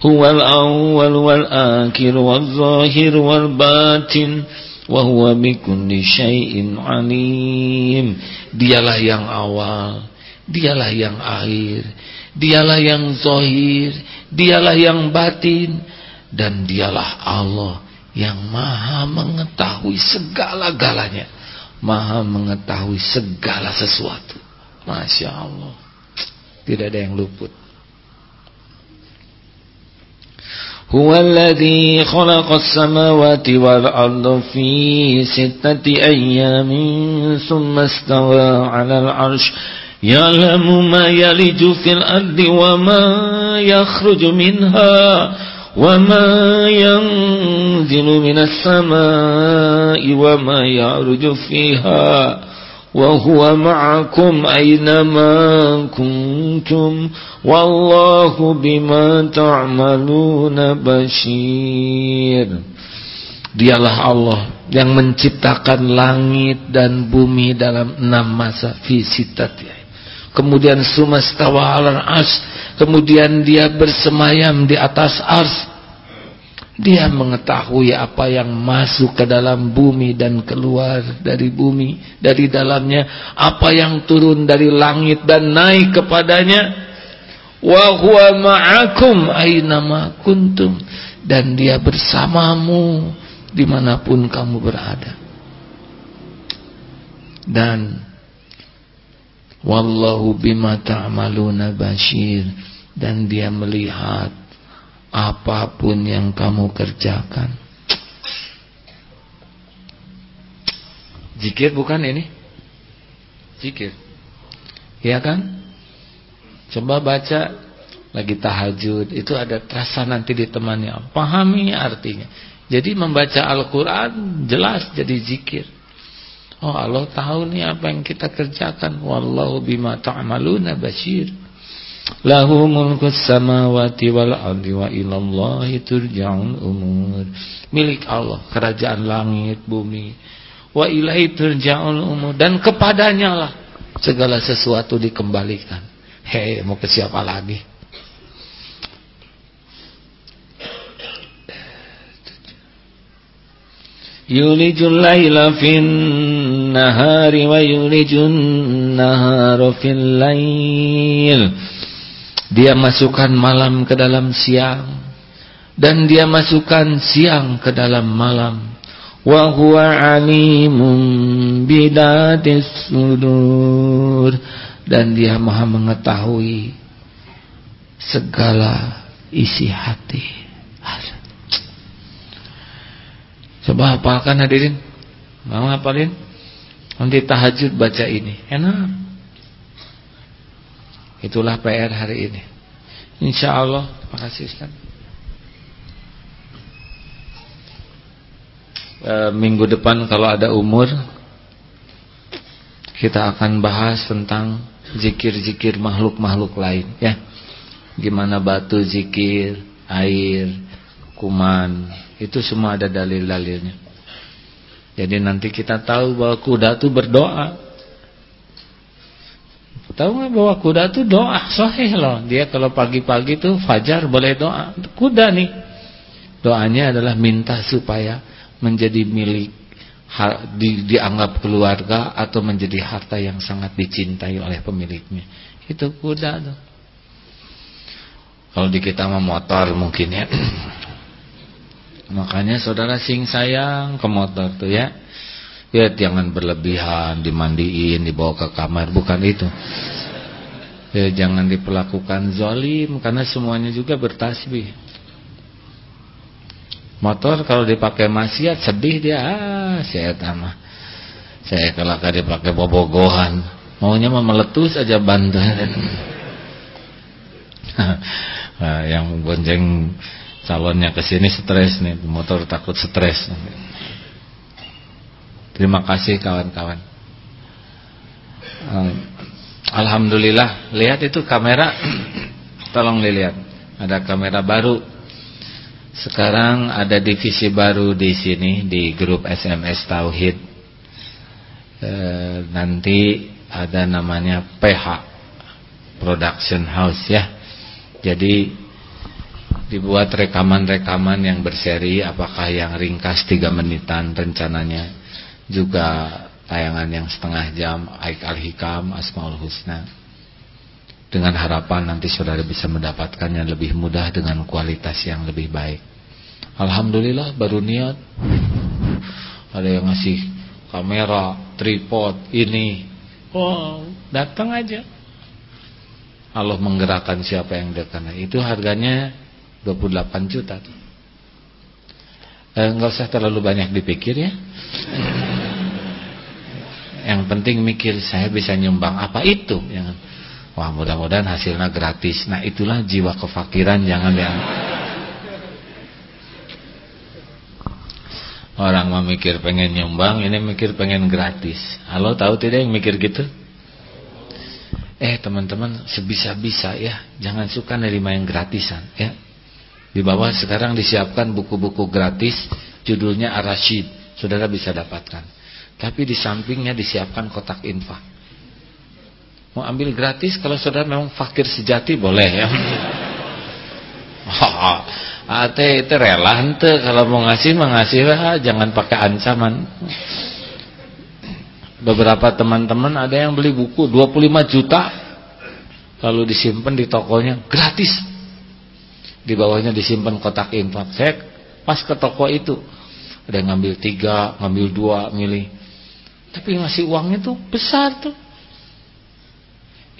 Huwal awwal wal akhir wal zahir wal batin wa huwa bikulli syai'in alim. Dialah yang awal, dialah yang akhir, dialah yang zahir, dialah yang batin dan dialah Allah yang maha mengetahui segala-galanya, maha mengetahui segala sesuatu. Masya Allah Tidak ada yang luput هو الذي خلق السماوات والأرض في ستة أيام ثم استوى على العرش يعلم ما يلج في الأرض وما يخرج منها وما ينزل من السماء وما يعرج فيها وهو معكم أينما كنتم والله بما تعملون بشير Dialah Allah yang menciptakan langit dan bumi dalam enam masa fisitati. kemudian sumastawa 'alal ars, kemudian dia bersemayam di atas ars. Dia mengetahui apa yang masuk ke dalam bumi dan keluar dari bumi, dari dalamnya, apa yang turun dari langit dan naik kepadanya. Wa huwa ma'akum aina kuntum dan dia bersamamu di mana pun kamu berada. Dan wallahu bima ta'maluna bashir dan dia melihat apa pun yang kamu kerjakan. Zikir bukan ini? Zikir. Iya kan? Coba baca lagi tahajud, itu ada terasa nanti ditemani. Pahami artinya. Jadi membaca Al-Qur'an jelas jadi zikir. Oh Allah tahu nih apa yang kita kerjakan. Wallahu bima ta'maluna basyir. Lahu mulkus samawati wal ardi wa ilallahi turja'un umur. Milik Allah, kerajaan langit, bumi. Wa ilahi turja'un umur dan kepadanya lah segala sesuatu dikembalikan. Hei, mau ke siapa lagi? Yulijul laila fin nahari wa yulijun nahara fil lail. Dia masukkan malam ke dalam siang dan dia masukkan siang ke dalam malam. Wa huwa alimun bidatis sudur dan dia maha mengetahui segala isi hati. Coba hafalkan hadirin. Mau hafalin? Nanti tahajud baca ini. Enak. Itulah PR hari ini. Insya Allah. Terima kasih Ustaz. E, minggu depan kalau ada umur kita akan bahas tentang zikir-zikir makhluk-makhluk lain ya. Gimana batu zikir, air, kuman, itu semua ada dalil-dalilnya. Jadi nanti kita tahu bahwa kuda itu berdoa. Tahu nggak bahwa kuda itu doa sahih loh. Dia kalau pagi-pagi tuh fajar boleh doa. Kuda nih. Doanya adalah minta supaya menjadi milik di, dianggap keluarga atau menjadi harta yang sangat dicintai oleh pemiliknya. Itu kuda tuh. Kalau di kita mah motor mungkin ya. <clears throat> Makanya saudara sing sayang ke motor tuh ya. Ya jangan berlebihan, dimandiin, dibawa ke kamar, bukan itu. Ya jangan diperlakukan zolim karena semuanya juga bertasbih. Motor kalau dipakai maksiat sedih dia, ah saya tamah. Saya kalau dipakai bobogohan, maunya meletus aja bantu. <laughs> nah, yang bonceng calonnya ke sini stres nih, motor takut stres. Terima kasih kawan-kawan. Eh, Alhamdulillah, lihat itu kamera. <clears throat> Tolong dilihat. Ada kamera baru. Sekarang ada divisi baru di sini di grup SMS Tauhid. E, nanti ada namanya PH Production House ya. Jadi dibuat rekaman-rekaman yang berseri apakah yang ringkas 3 menitan rencananya juga tayangan yang setengah jam Aik Al-Hikam Asmaul Husna. Dengan harapan nanti saudara bisa mendapatkannya lebih mudah dengan kualitas yang lebih baik. Alhamdulillah baru niat. Ada yang ngasih kamera tripod ini. Oh datang aja. Allah menggerakkan siapa yang datang. Itu harganya 28 juta tuh. Eh, nggak usah terlalu banyak dipikir ya yang penting mikir saya bisa nyumbang apa itu? Yang wah mudah-mudahan hasilnya gratis. Nah itulah jiwa kefakiran jangan yang orang memikir pengen nyumbang ini mikir pengen gratis. Halo tahu tidak yang mikir gitu? Eh teman-teman sebisa-bisa ya. Jangan suka nerima yang gratisan ya. Di bawah sekarang disiapkan buku-buku gratis judulnya Arasid saudara bisa dapatkan tapi di sampingnya disiapkan kotak infak. Mau ambil gratis kalau saudara memang fakir sejati boleh ya. <laughs> Ate itu rela ente kalau mau ngasih mengasih lah jangan pakai ancaman. Beberapa teman-teman ada yang beli buku 25 juta lalu disimpan di tokonya gratis. Di bawahnya disimpan kotak infak. Saya pas ke toko itu ada yang ngambil tiga, ngambil dua, milih. Tapi ngasih uangnya tuh besar tuh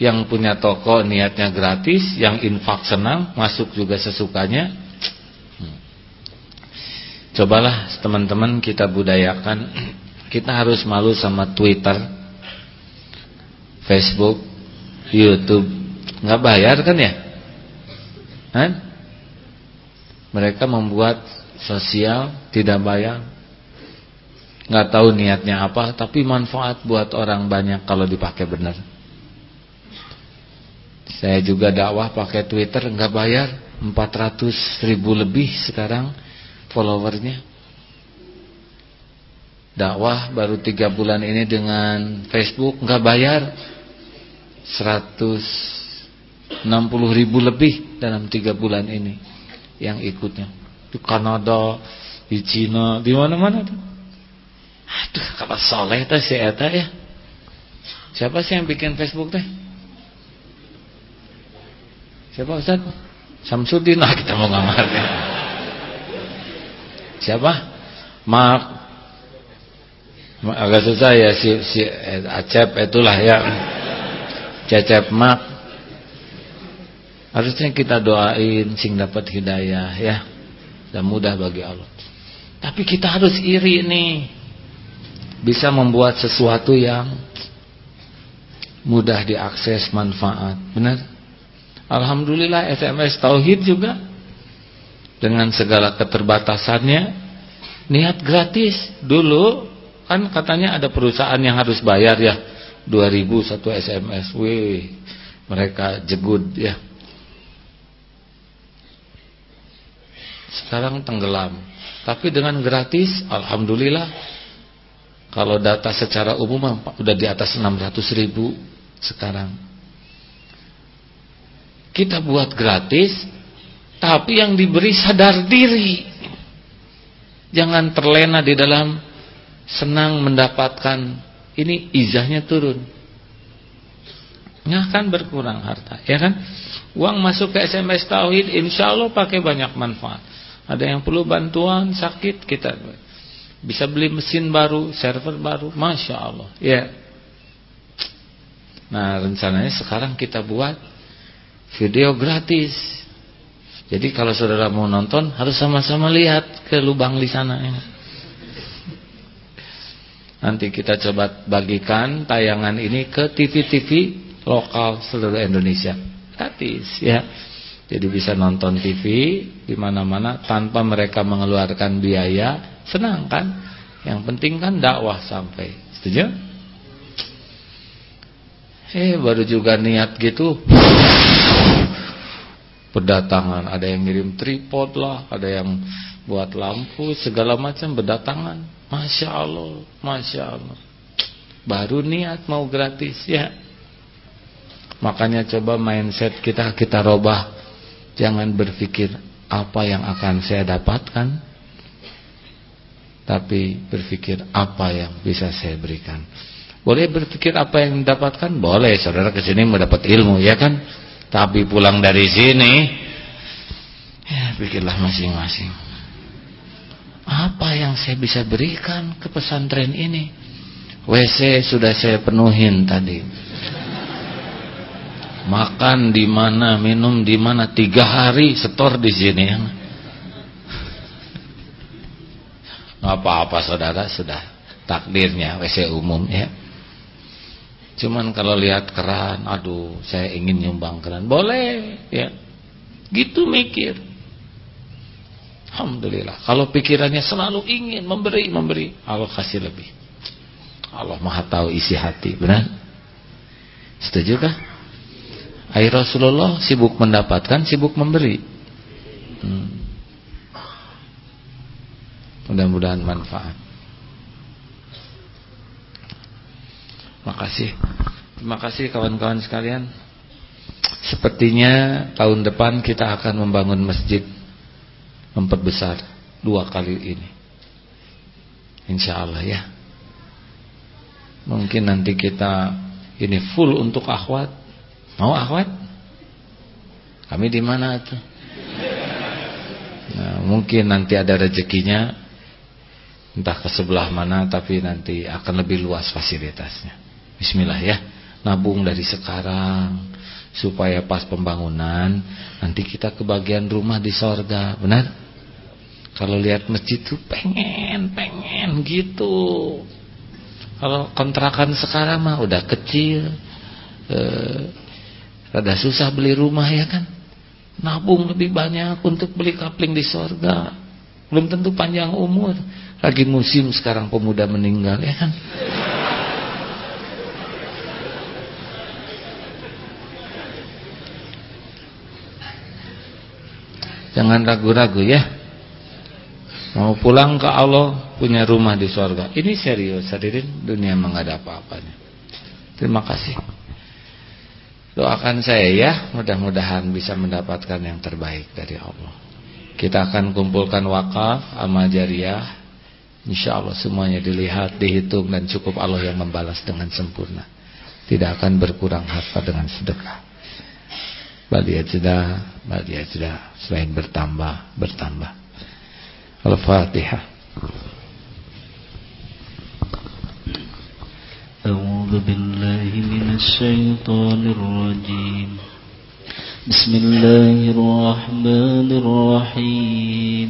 yang punya toko niatnya gratis, yang infak senang, masuk juga sesukanya. Hmm. Cobalah teman-teman kita budayakan. Kita harus malu sama Twitter, Facebook, YouTube. Nggak bayar kan ya? Hah? Mereka membuat sosial tidak bayar. Nggak tahu niatnya apa, tapi manfaat buat orang banyak kalau dipakai benar. Saya juga dakwah pakai Twitter nggak bayar 400 ribu lebih sekarang followernya. Dakwah baru tiga bulan ini dengan Facebook nggak bayar 160 ribu lebih dalam tiga bulan ini yang ikutnya di Kanada, di Cina, di mana-mana tuh. Aduh, kalau soleh tuh si Eta ya. Siapa sih yang bikin Facebook teh? Siapa Ustaz? Samsudin lah kita mau ngamarnya. Siapa? Mak. Agak susah ya si, si Acep itulah ya. Cecep Mak. Harusnya kita doain sing dapat hidayah ya. Dan mudah bagi Allah. Tapi kita harus iri nih. Bisa membuat sesuatu yang mudah diakses manfaat. Benar? Alhamdulillah SMS Tauhid juga. Dengan segala keterbatasannya niat gratis. Dulu kan katanya ada perusahaan yang harus bayar ya. 2000 satu SMS wih mereka jegud ya. Sekarang tenggelam. Tapi dengan gratis Alhamdulillah kalau data secara umum udah di atas 600 ribu sekarang. Kita buat gratis tapi yang diberi sadar diri. Jangan terlena di dalam senang mendapatkan. Ini izahnya turun. Nggak akan berkurang harta ya kan? Uang masuk ke SMS Tauhid insya Allah pakai banyak manfaat. Ada yang perlu bantuan sakit kita bisa beli mesin baru server baru Masya Allah ya nah rencananya sekarang kita buat video gratis. Jadi kalau saudara mau nonton harus sama-sama lihat ke lubang di sana ya. Nanti kita coba bagikan tayangan ini ke TV-TV lokal seluruh Indonesia. Gratis ya. Jadi bisa nonton TV di mana-mana tanpa mereka mengeluarkan biaya. Senang kan? Yang penting kan dakwah sampai. Setuju? Eh baru juga niat gitu. Berdatangan. Ada yang ngirim tripod lah Ada yang buat lampu Segala macam berdatangan. Masya Allah Masya Allah. Baru niat mau gratis ya. Makanya coba mindset kita Kita robah. Jangan berpikir Apa yang akan saya dapatkan Tapi berpikir Apa yang bisa saya berikan boleh berpikir apa yang didapatkan? Boleh, saudara ke sini mendapat ilmu, ya kan? Tapi pulang dari sini, ya pikirlah masing-masing. Apa yang saya bisa berikan ke pesantren ini? WC sudah saya penuhin tadi. Makan di mana, minum di mana, tiga hari setor di sini. Ya. Apa-apa saudara sudah takdirnya WC umum ya. Cuman kalau lihat keran, aduh, saya ingin nyumbang keran. Boleh, ya. Gitu mikir. Alhamdulillah. Kalau pikirannya selalu ingin memberi, memberi, Allah kasih lebih. Allah Maha tahu isi hati, benar? Setuju kah? Air Rasulullah sibuk mendapatkan, sibuk memberi. Hmm. Mudah-mudahan manfaat. Makasih. Terima kasih kawan-kawan sekalian. Sepertinya tahun depan kita akan membangun masjid memperbesar dua kali ini. Insya Allah ya. Mungkin nanti kita ini full untuk akhwat. Mau akhwat? Kami di mana tuh? Nah, mungkin nanti ada rezekinya entah ke sebelah mana tapi nanti akan lebih luas fasilitasnya. Bismillah ya. Nabung dari sekarang supaya pas pembangunan nanti kita kebagian rumah di sorga. Benar? Kalau lihat masjid tuh pengen pengen gitu. Kalau kontrakan sekarang mah udah kecil eh, rada susah beli rumah ya kan? Nabung lebih banyak untuk beli kapling di sorga. Belum tentu panjang umur lagi musim sekarang pemuda meninggal ya kan Jangan ragu-ragu ya. Mau pulang ke Allah punya rumah di surga. Ini serius hadirin, dunia memang ada apa-apanya. Terima kasih. Doakan saya ya, mudah-mudahan bisa mendapatkan yang terbaik dari Allah. Kita akan kumpulkan wakaf, amal jariah. Insya Allah semuanya dilihat, dihitung dan cukup Allah yang membalas dengan sempurna. Tidak akan berkurang harta dengan sedekah. Bali sudah, bali sudah selain bertambah, bertambah. Al-Fatihah. أعوذ بالله من الشيطان الرجيم بسم الله الرحمن الرحيم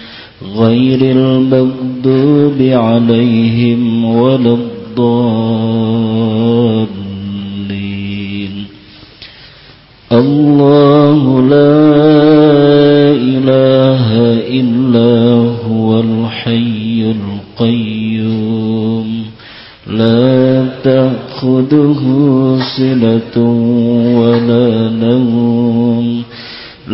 غير المغضوب عليهم ولا الضالين. الله لا إله إلا هو الحي القيوم. لا تأخذه سنة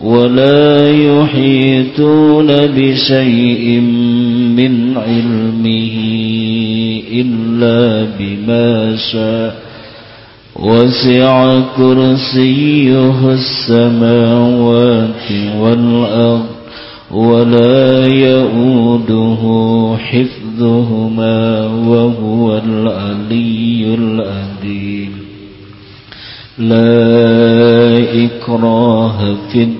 ولا يحيطون بشيء من علمه إلا بما شاء. وسع كرسيه السماوات والأرض ولا يؤوده حفظهما وهو العلي العظيم. لا إكراه في الدين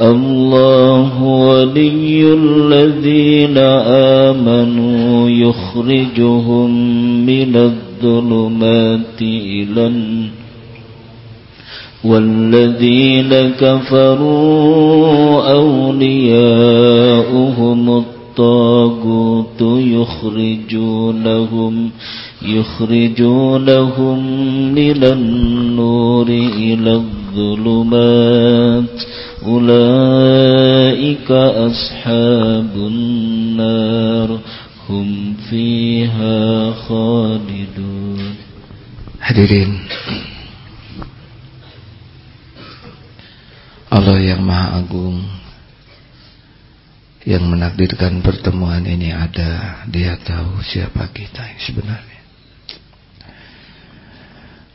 الله ولي الذين آمنوا يخرجهم من الظلمات إلى والذين كفروا أولياؤهم الطاغوت يخرجونهم يخرجونهم من النور إلى الظلمات. أولئك أصحاب النار هم فيها خالدون Hadirin Allah yang maha agung yang menakdirkan pertemuan ini ada dia tahu siapa kita yang sebenarnya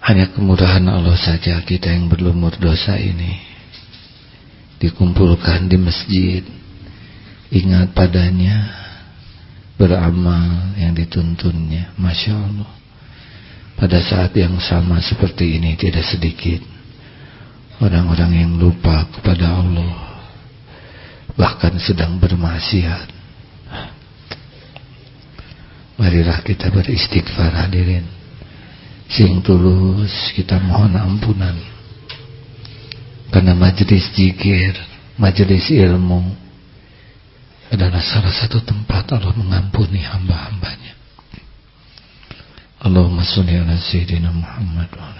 hanya kemurahan Allah saja kita yang berlumur dosa ini dikumpulkan di masjid ingat padanya beramal yang dituntunnya Masya Allah pada saat yang sama seperti ini tidak sedikit orang-orang yang lupa kepada Allah bahkan sedang bermaksiat. Marilah kita beristighfar hadirin. Sing tulus kita mohon ampunan. Karena majelis zikir, majelis ilmu adalah salah satu tempat Allah mengampuni hamba-hambanya. Allahumma salli ala sayyidina Muhammad wa ala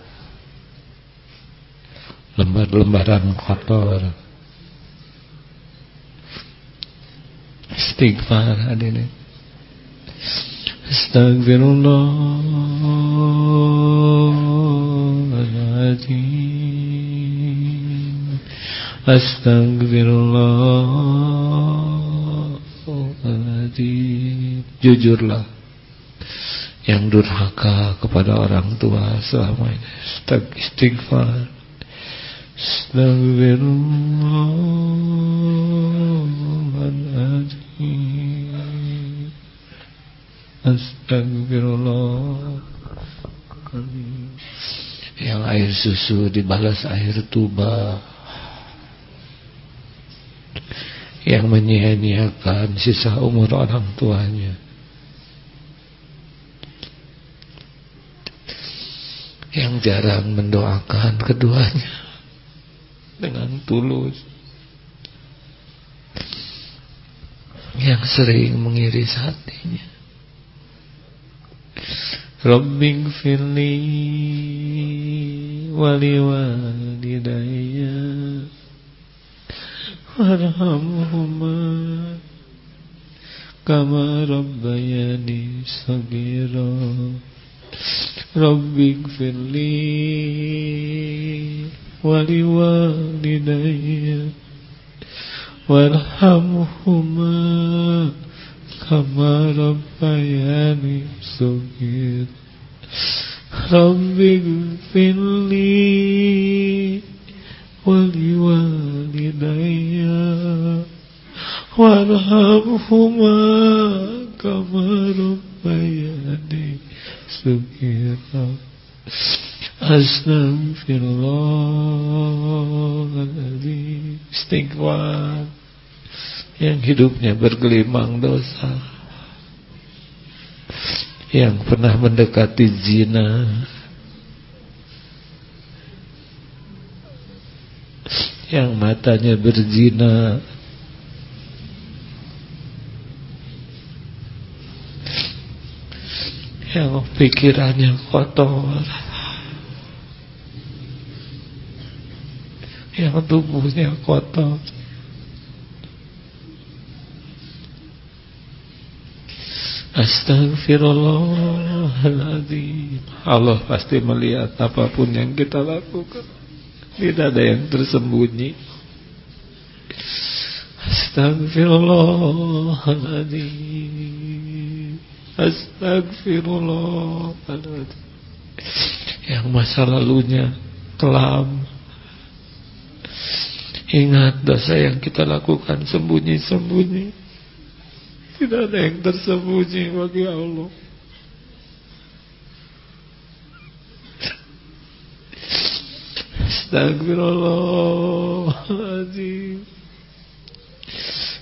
Lembar-lembaran kotor. Istighfar hadirin. Astagfirullahaladzim Astagfirullahaladzim Jujurlah Yang durhaka kepada orang tua selama ini. Istighfar Yang air susu dibalas air tuba. Yang menyia-nyiakan sisa umur orang tuanya. Yang jarang mendoakan keduanya dengan tulus. Yang sering mengiris hatinya. Rabbing fili wali walidayya warhamhuma. Kama rabbayani sagira Rabbik firli ولوالدي وارحمهما كما ربياني صغير. رب اغفر لي ولوالدي وارحمهما كما ربياني صغيرا. Astagfirullahaladzim Istighfar. Yang hidupnya bergelimang dosa. Yang pernah mendekati zina. Yang matanya berzina. Yang pikirannya kotor yang tubuhnya kotor Astagfirullahaladzim Allah pasti melihat apa pun yang kita lakukan tidak ada yang tersembunyi. Astagfirullahaladzim. Astagfirullahaladzim. Yang masa lalunya kelam. Ingat dosa yang kita lakukan sembunyi-sembunyi. Tidak ada yang tersembunyi bagi Allah. Astagfirullahaladzim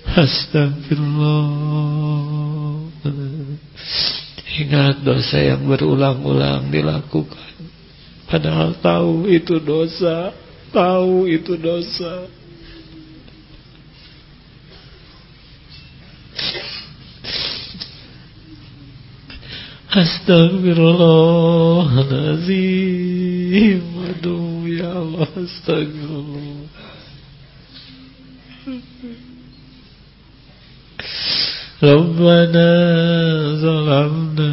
Astagfirullah Ingat dosa yang berulang-ulang dilakukan. Padahal tahu itu dosa. Tahu itu dosa Astagfirullahaladzim Aduh ya Allah Astagfirullah Rabbana zalamna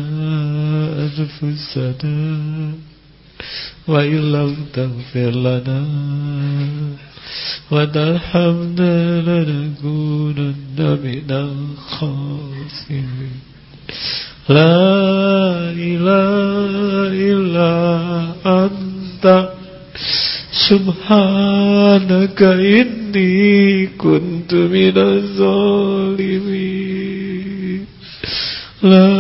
anfusana wa illam taghfir lana wa tarhamna lanakunanna minal khasirin La ilaha illa anta. Subhanaka inni kuntu minaz La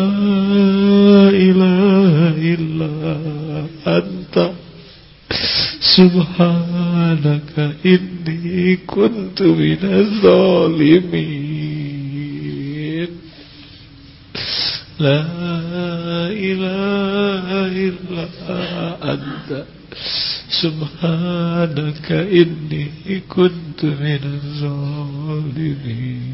ilaha illa anta. Subhanaka inni kuntu minaz لا إله إلا أنت سبحانك إني كنت من الظالمين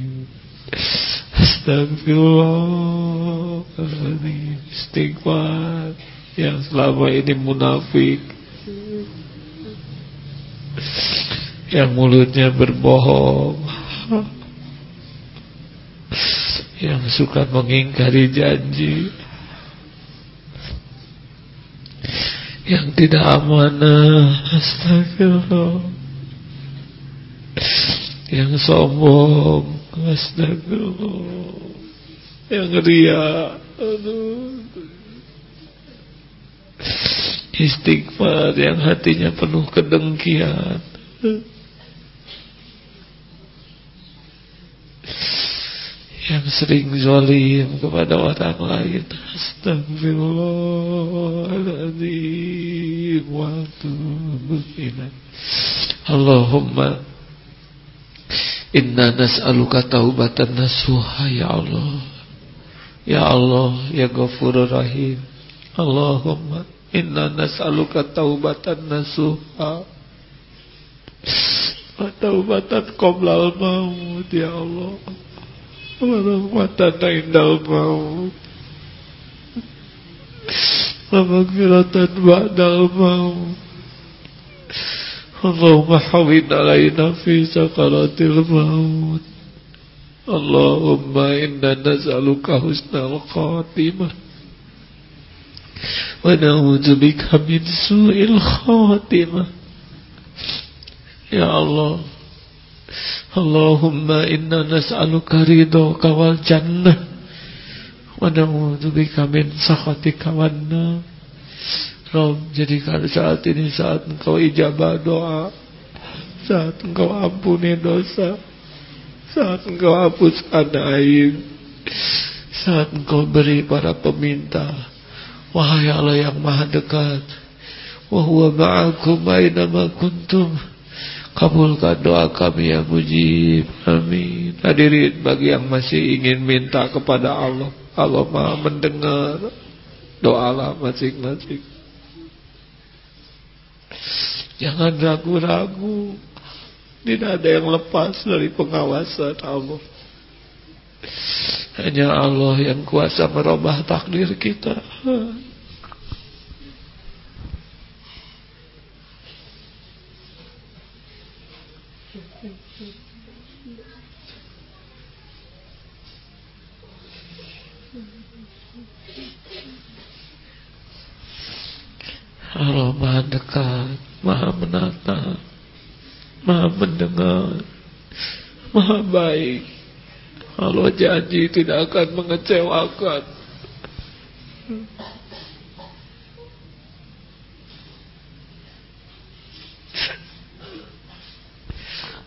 Astagfirullahaladzim Istighfar Yang selama ini munafik Yang mulutnya berbohong yang suka mengingkari janji yang tidak amanah astagfirullah yang sombong astagfirullah yang ria aduh istighfar yang hatinya penuh kedengkian yang sering zalim kepada orang lain. Astagfirullahaladzim wa Allahumma inna nas'aluka taubatan nasuha ya Allah. Ya Allah ya ghafurur rahim. Allahumma inna nas'aluka taubatan nasuha. Taubatan qoblal maut ya Allah warahmatan indal maut Wamaghfiratan ba'dal maut Allahumma hawin alaina fi sakaratil maut. Allahumma inna nas'aluka husnal khatimah. Wa na'udzu bika min su'il khatimah. Ya Allah Allahumma inna nas'aluka ridhoka wal jannah. Wa na'udzubika min sakhatika wan nar. Rabb jadikan saat ini saat engkau ijabah doa. Saat engkau ampuni dosa. Saat engkau hapuskan aib. Saat engkau beri para peminta. Wahai Allah yang maha dekat. Wa huwa ma'akum aina ma kuntum Kabulkan doa kami yang mujib. Amin. Hadirin bagi yang masih ingin minta kepada Allah. Allah maha mendengar. Doalah masing-masing. Jangan ragu-ragu. Tidak ada yang lepas dari pengawasan Allah. Hanya Allah yang kuasa merubah takdir kita Allah maha dekat, maha menata, maha mendengar, maha baik. Allah janji tidak akan mengecewakan.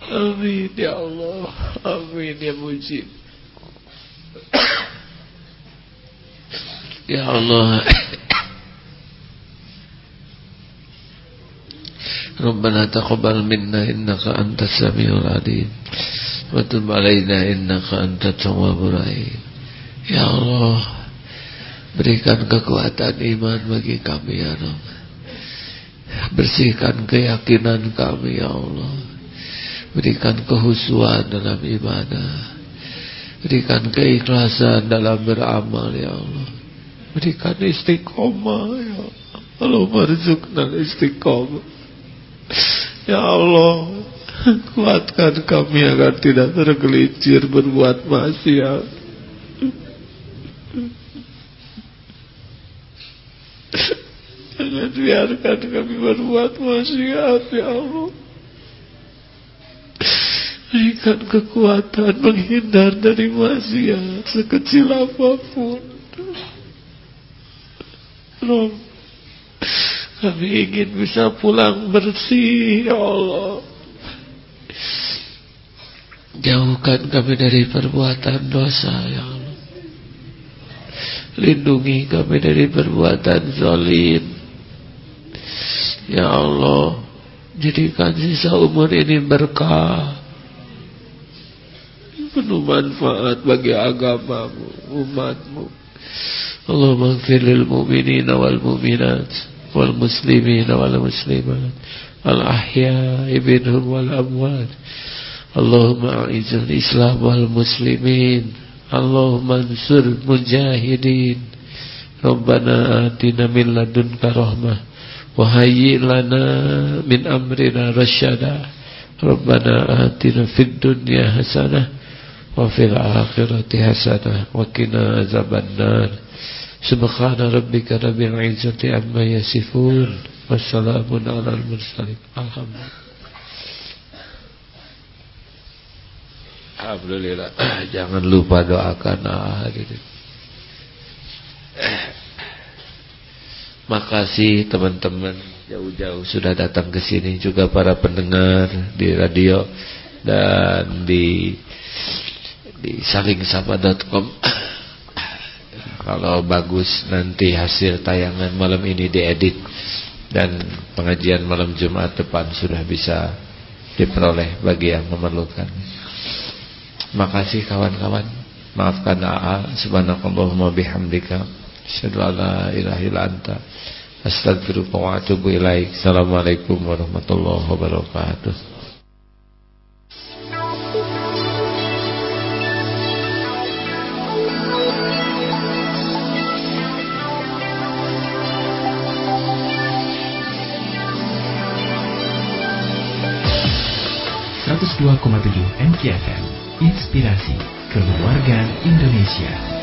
Amin ya Allah Amin ya mujib Ya Allah ربنا تقبل منا إنك أنت السميع العليم wa tub alaina innaka antat tawwabur rahim ya Allah berikan kekuatan iman bagi kami ya Allah bersihkan keyakinan kami ya Allah berikan kehusuan dalam ibadah berikan keikhlasan dalam beramal ya Allah berikan istiqomah ya Allah Allah marzukna istiqomah Ya Allah Kuatkan kami agar tidak tergelincir berbuat maksiat. Jangan biarkan kami berbuat maksiat Ya Allah. Berikan kekuatan menghindar dari maksiat Sekecil apa pun. Rob kami ingin bisa pulang bersih, ya Allah. Jauhkan kami dari perbuatan dosa, ya Allah. Lindungi kami dari perbuatan zalim. Ya Allah, jadikan sisa umur ini berkah. Penuh manfaat bagi agamamu, umatmu. Allahumma gfir mu'minin wal muslimin wal muslimat al ahya minhum wal amwat. Allahumma a'izzal islam wal muslimin Allahumma ansur mujahidin. Rabbana atina min ladunka rahmah Wahayyi lana min amrina rasyada Rabbana atina fid dunya hasanah Wa fil akhirati hasanah Wa kina azabannar. Subhana rabbika rabbil izzati amma yasifun. Wassalamun ala al-mursalin Alhamdulillah. Alhamdulillah <clears throat> Jangan lupa doakan. Hadirin <clears throat> Makasih teman-teman. Jauh-jauh sudah datang ke sini juga para pendengar di radio dan di di salingsapa.com <clears throat> kalau bagus nanti hasil tayangan malam ini diedit dan pengajian malam Jumat depan sudah bisa diperoleh bagi yang memerlukan. Makasih kawan-kawan. Maafkan AA subhanakallahumma bihamdika asyhadu an la ilaha illa anta. Assalamualaikum warahmatullahi wabarakatuh. 102,7 MKFM Inspirasi Keluarga Indonesia